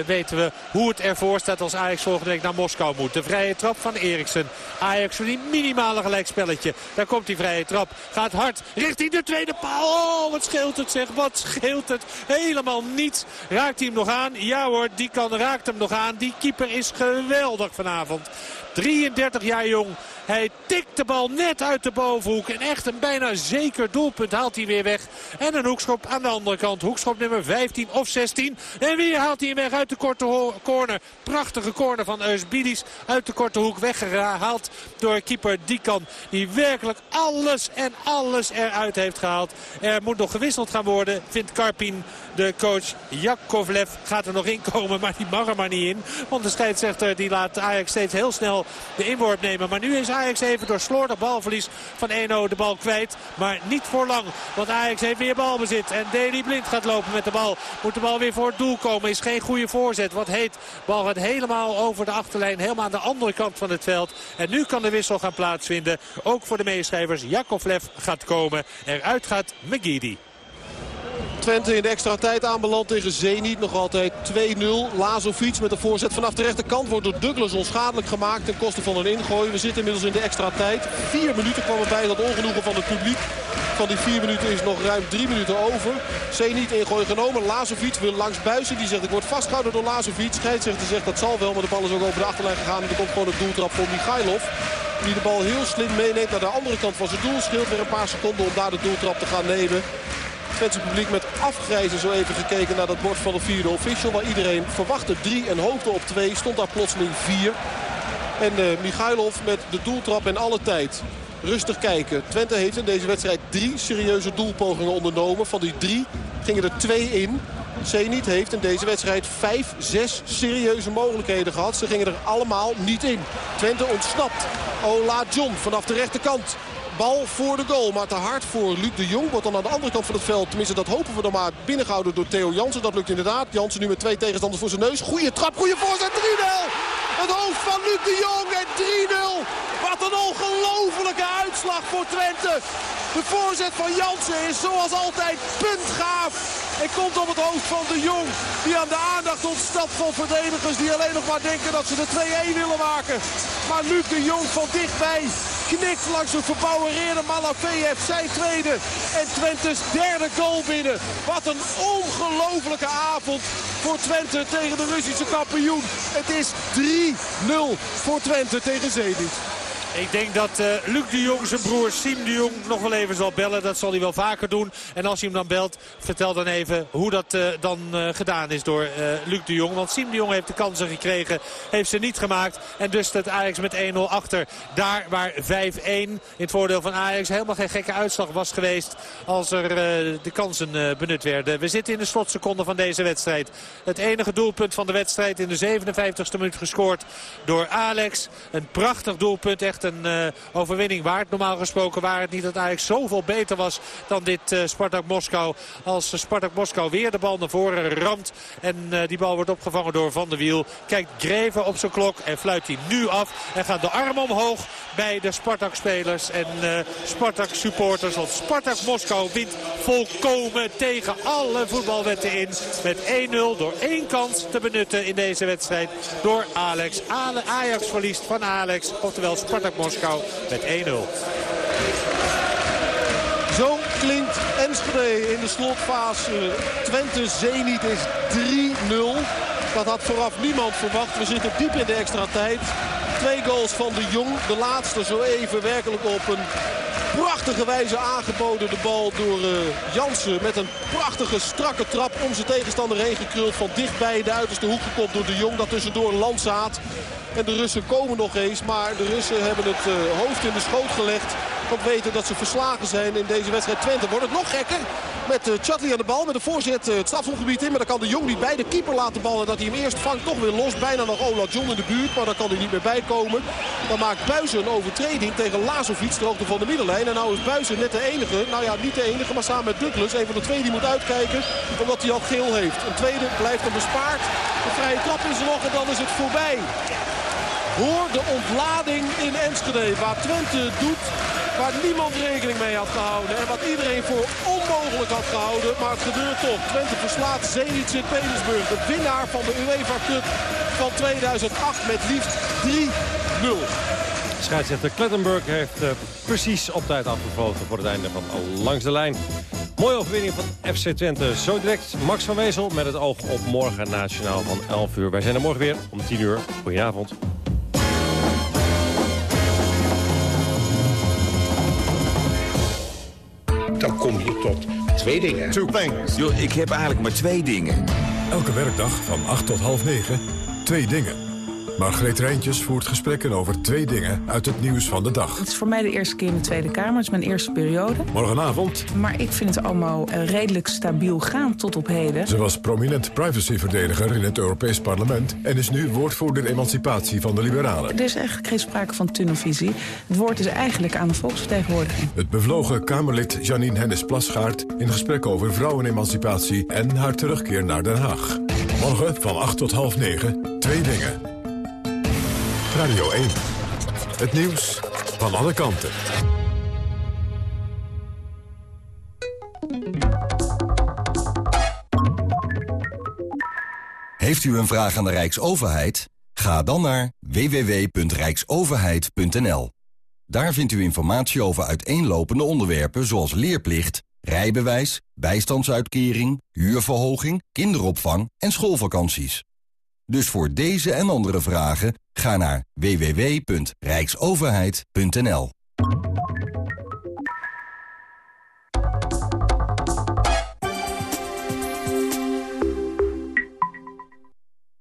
[SPEAKER 13] weten we hoe het ervoor staat als Ajax volgende week naar Moskou moet. De vrije trap van Eriksen. Ajax voor die minimale gelijkspelletje. Daar komt die vrije trap. Gaat hard richting de tweede paal. Oh, wat scheelt het zeg. Wat scheelt het. Helemaal niets. Raakt hij hem nog aan? Ja hoor, die kan raakt hem nog aan. Die keeper is geweldig vanavond. 33 jaar jong. Hij tikt de bal net uit de bovenhoek. En echt een bijna zeker doelpunt haalt hij weer weg. En een hoekschop aan de andere kant. Hoekschop nummer 15 of 16. En weer haalt hij hem weg uit de korte corner. Prachtige corner van Eusbidis. Uit de korte hoek weggehaald door keeper Dikan. Die werkelijk alles en alles eruit heeft gehaald. Er moet nog gewisseld gaan worden, vindt Karpin. De coach Jakovlev gaat er nog in komen, maar die mag er maar niet in. Want de scheidsrechter die laat Ajax steeds heel snel de inworp nemen. Maar nu is Ajax even door slordig balverlies van 1-0 de bal kwijt. Maar niet voor lang, want Ajax heeft weer balbezit. En Deli Blind gaat lopen met de bal. Moet de bal weer voor het doel komen. Is geen goede voorzet. Wat heet. Bal gaat helemaal over de achterlijn. Helemaal aan de andere kant van het veld. En nu kan de wissel gaan plaatsvinden. Ook voor de meeschrijvers. Jakovlev gaat komen. Eruit gaat McGeady.
[SPEAKER 14] Twente in de extra tijd aanbeland tegen Zenit. Nog altijd 2-0. Lazovic met de voorzet vanaf de rechterkant wordt door Douglas onschadelijk gemaakt ten koste van een ingooi. We zitten inmiddels in de extra tijd. Vier minuten kwam bij dat ongenoegen van het publiek. Van die vier minuten is nog ruim drie minuten over. niet ingooi genomen. Lazovic wil langs Buizen. Die zegt ik word vastgehouden door Lazovic. Scheidsrechter zegt dat zal wel. Maar de bal is ook over de achterlijn gegaan. En er komt gewoon een doeltrap voor Michailov. Die de bal heel slim meeneemt naar de andere kant van zijn doel. Scheelt weer een paar seconden om daar de doeltrap te gaan nemen. Het publiek met afgrijzen zo even gekeken naar dat bord van de vierde official. Waar iedereen verwachtte drie en hoopte op twee. Stond daar plotseling vier. En uh, Michailov met de doeltrap en alle tijd. Rustig kijken. Twente heeft in deze wedstrijd drie serieuze doelpogingen ondernomen. Van die drie gingen er twee in. Zenit heeft in deze wedstrijd vijf, zes serieuze mogelijkheden gehad. Ze gingen er allemaal niet in. Twente ontsnapt. Ola John vanaf de rechterkant. Bal voor de goal, maar te hard voor Luc de Jong. Wordt dan aan de andere kant van het veld, tenminste dat hopen we dan maar, binnengehouden door Theo Jansen. Dat lukt inderdaad. Jansen nu met twee tegenstanders voor zijn neus. Goeie trap, goede voorzet, 3-0. Het hoofd van Luc de Jong en 3-0. Wat een ongelofelijke uitslag voor Twente. De voorzet van Jansen is zoals altijd puntgaaf. En komt op het hoofd van de Jong. Die aan de aandacht ontsnapt van verdedigers. Die alleen nog maar denken dat ze de 2-1 willen maken. Maar Luc de Jong van dichtbij knikt langs een verbouwereerde Malafé heeft zijn tweede. En Twente's derde goal binnen. Wat een ongelofelijke avond voor Twente tegen de Russische kampioen. Het is 3-0 voor Twente tegen Zenit.
[SPEAKER 13] Ik denk dat uh, Luc de Jong zijn broer Siem de Jong nog wel even zal bellen. Dat zal hij wel vaker doen. En als hij hem dan belt, vertel dan even hoe dat uh, dan uh, gedaan is door Luc de Jong. Want Siem de Jong heeft de kansen gekregen, heeft ze niet gemaakt. En dus staat Ajax met 1-0 achter. Daar waar 5-1 in het voordeel van Ajax helemaal geen gekke uitslag was geweest. Als er de kansen benut werden. We zitten in de slotseconde van deze wedstrijd. Het enige doelpunt van de wedstrijd in de 57ste minuut gescoord door Alex. Een prachtig doelpunt, echt een uh, overwinning waard. Normaal gesproken waar het niet dat Ajax zoveel beter was dan dit uh, Spartak Moskou. Als Spartak Moskou weer de bal naar voren ramt. En die bal wordt opgevangen door Van der Wiel. Kijkt Greven op zijn klok en fluit hij nu af. En gaat de arm omhoog bij de Spartak-spelers en Spartak-supporters. Want Spartak Moskou wint volkomen tegen alle voetbalwetten in. Met 1-0 door één kans te benutten in deze wedstrijd door Alex. Ajax verliest van Alex, oftewel Spartak Moskou met 1-0.
[SPEAKER 14] Zo klinkt Enschede in de slotfase. Twente Zenit is 3-0. Dat had vooraf niemand verwacht. We zitten diep in de extra tijd. Twee goals van de Jong. De laatste zo even werkelijk op een prachtige wijze aangeboden. De bal door uh, Jansen met een prachtige strakke trap om zijn tegenstander heen gekruld. Van dichtbij de uiterste hoek gekopt door de Jong. Dat tussendoor Landsaat. En de Russen komen nog eens. Maar de Russen hebben het uh, hoofd in de schoot gelegd. Want weten dat ze verslagen zijn in deze wedstrijd. Twente wordt het nog gekker. Met uh, Chatley aan de bal. Met de voorzet uh, het strafhofgebied in. Maar dan kan de Jong niet bij. De keeper laat de bal. En dat hij hem eerst vangt toch weer los. Bijna nog Ola John in de buurt. Maar dan kan hij niet meer bijkomen. Dan maakt Buizen een overtreding tegen Lazovic. De hoogte van de middenlijn. En nou is Buizen net de enige. Nou ja, niet de enige. Maar samen met Douglas. Een van de twee die moet uitkijken. Omdat hij al geel heeft. Een tweede blijft hem bespaard. De vrije trap is er nog. En dan is het voorbij. Hoor de ontlading in Enschede. Waar Twente doet waar niemand rekening mee had gehouden. En wat iedereen voor onmogelijk had gehouden. Maar het gebeurt toch. Twente verslaat Zenit Sint-Petersburg. De winnaar van de UEFA Cup van 2008 met liefst 3-0.
[SPEAKER 6] Scheidsrechter Klettenburg heeft uh, precies op tijd afgevloten voor het einde van Langs de Lijn. Mooie overwinning van FC Twente. Zo direct Max van Wezel met het oog op morgen nationaal van 11 uur. Wij zijn er morgen weer om 10 uur. Goedenavond.
[SPEAKER 15] dan kom je tot twee dingen.
[SPEAKER 16] Two things. Yo, ik heb eigenlijk maar twee dingen.
[SPEAKER 17] Elke werkdag van 8 tot half 9, twee dingen. Margreet Rijntjes voert gesprekken over twee dingen uit het nieuws van de dag.
[SPEAKER 18] Het is voor mij de eerste keer in de Tweede Kamer. Het is mijn eerste periode.
[SPEAKER 17] Morgenavond.
[SPEAKER 18] Maar ik vind het allemaal eh, redelijk stabiel gaan tot op heden.
[SPEAKER 17] Ze was prominent privacyverdediger in het Europees Parlement... en is nu woordvoerder emancipatie van de liberalen.
[SPEAKER 18] Er is eigenlijk geen sprake van tunnelvisie. Het woord is eigenlijk aan de volksvertegenwoordiging.
[SPEAKER 17] Het bevlogen Kamerlid Janine Hennis-Plasgaard... in gesprek over vrouwenemancipatie en haar terugkeer naar Den Haag. Morgen van 8 tot half 9, twee dingen. Radio 1. Het nieuws van alle kanten.
[SPEAKER 19] Heeft u een vraag aan de Rijksoverheid? Ga dan naar www.rijksoverheid.nl. Daar vindt u informatie over uiteenlopende onderwerpen zoals leerplicht, rijbewijs, bijstandsuitkering, huurverhoging, kinderopvang en schoolvakanties. Dus voor deze en andere vragen ga naar www.rijksoverheid.nl.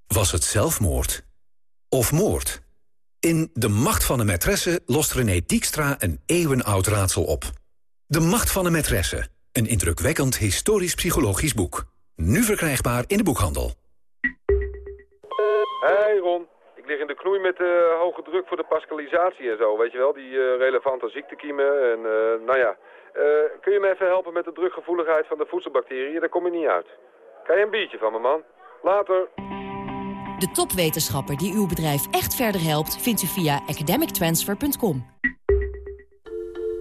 [SPEAKER 20] Was het zelfmoord? Of moord? In De Macht van de Maîtresse lost René Diekstra een eeuwenoud raadsel op. De Macht van de Maîtresse. Een indrukwekkend historisch-psychologisch boek. Nu verkrijgbaar in de boekhandel.
[SPEAKER 21] Hey Ron, ik lig in de knoei met uh, hoge druk voor de pascalisatie en zo, weet je wel. Die uh, relevante ziektekiemen en uh, nou ja. kun je me even helpen met de drukgevoeligheid van de voedselbacteriën? Daar kom je niet uit. Kan je een biertje van me, man? Later.
[SPEAKER 22] De topwetenschapper die uw bedrijf echt verder helpt... vindt u via academictransfer.com.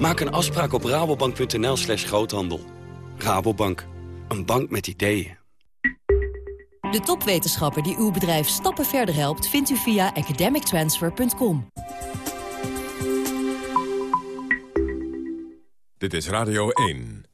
[SPEAKER 23] Maak een afspraak op rabobank.nl slash groothandel. Rabobank. Een bank met ideeën.
[SPEAKER 22] De topwetenschapper die uw bedrijf stappen verder helpt... vindt u via academictransfer.com.
[SPEAKER 17] Dit is Radio 1.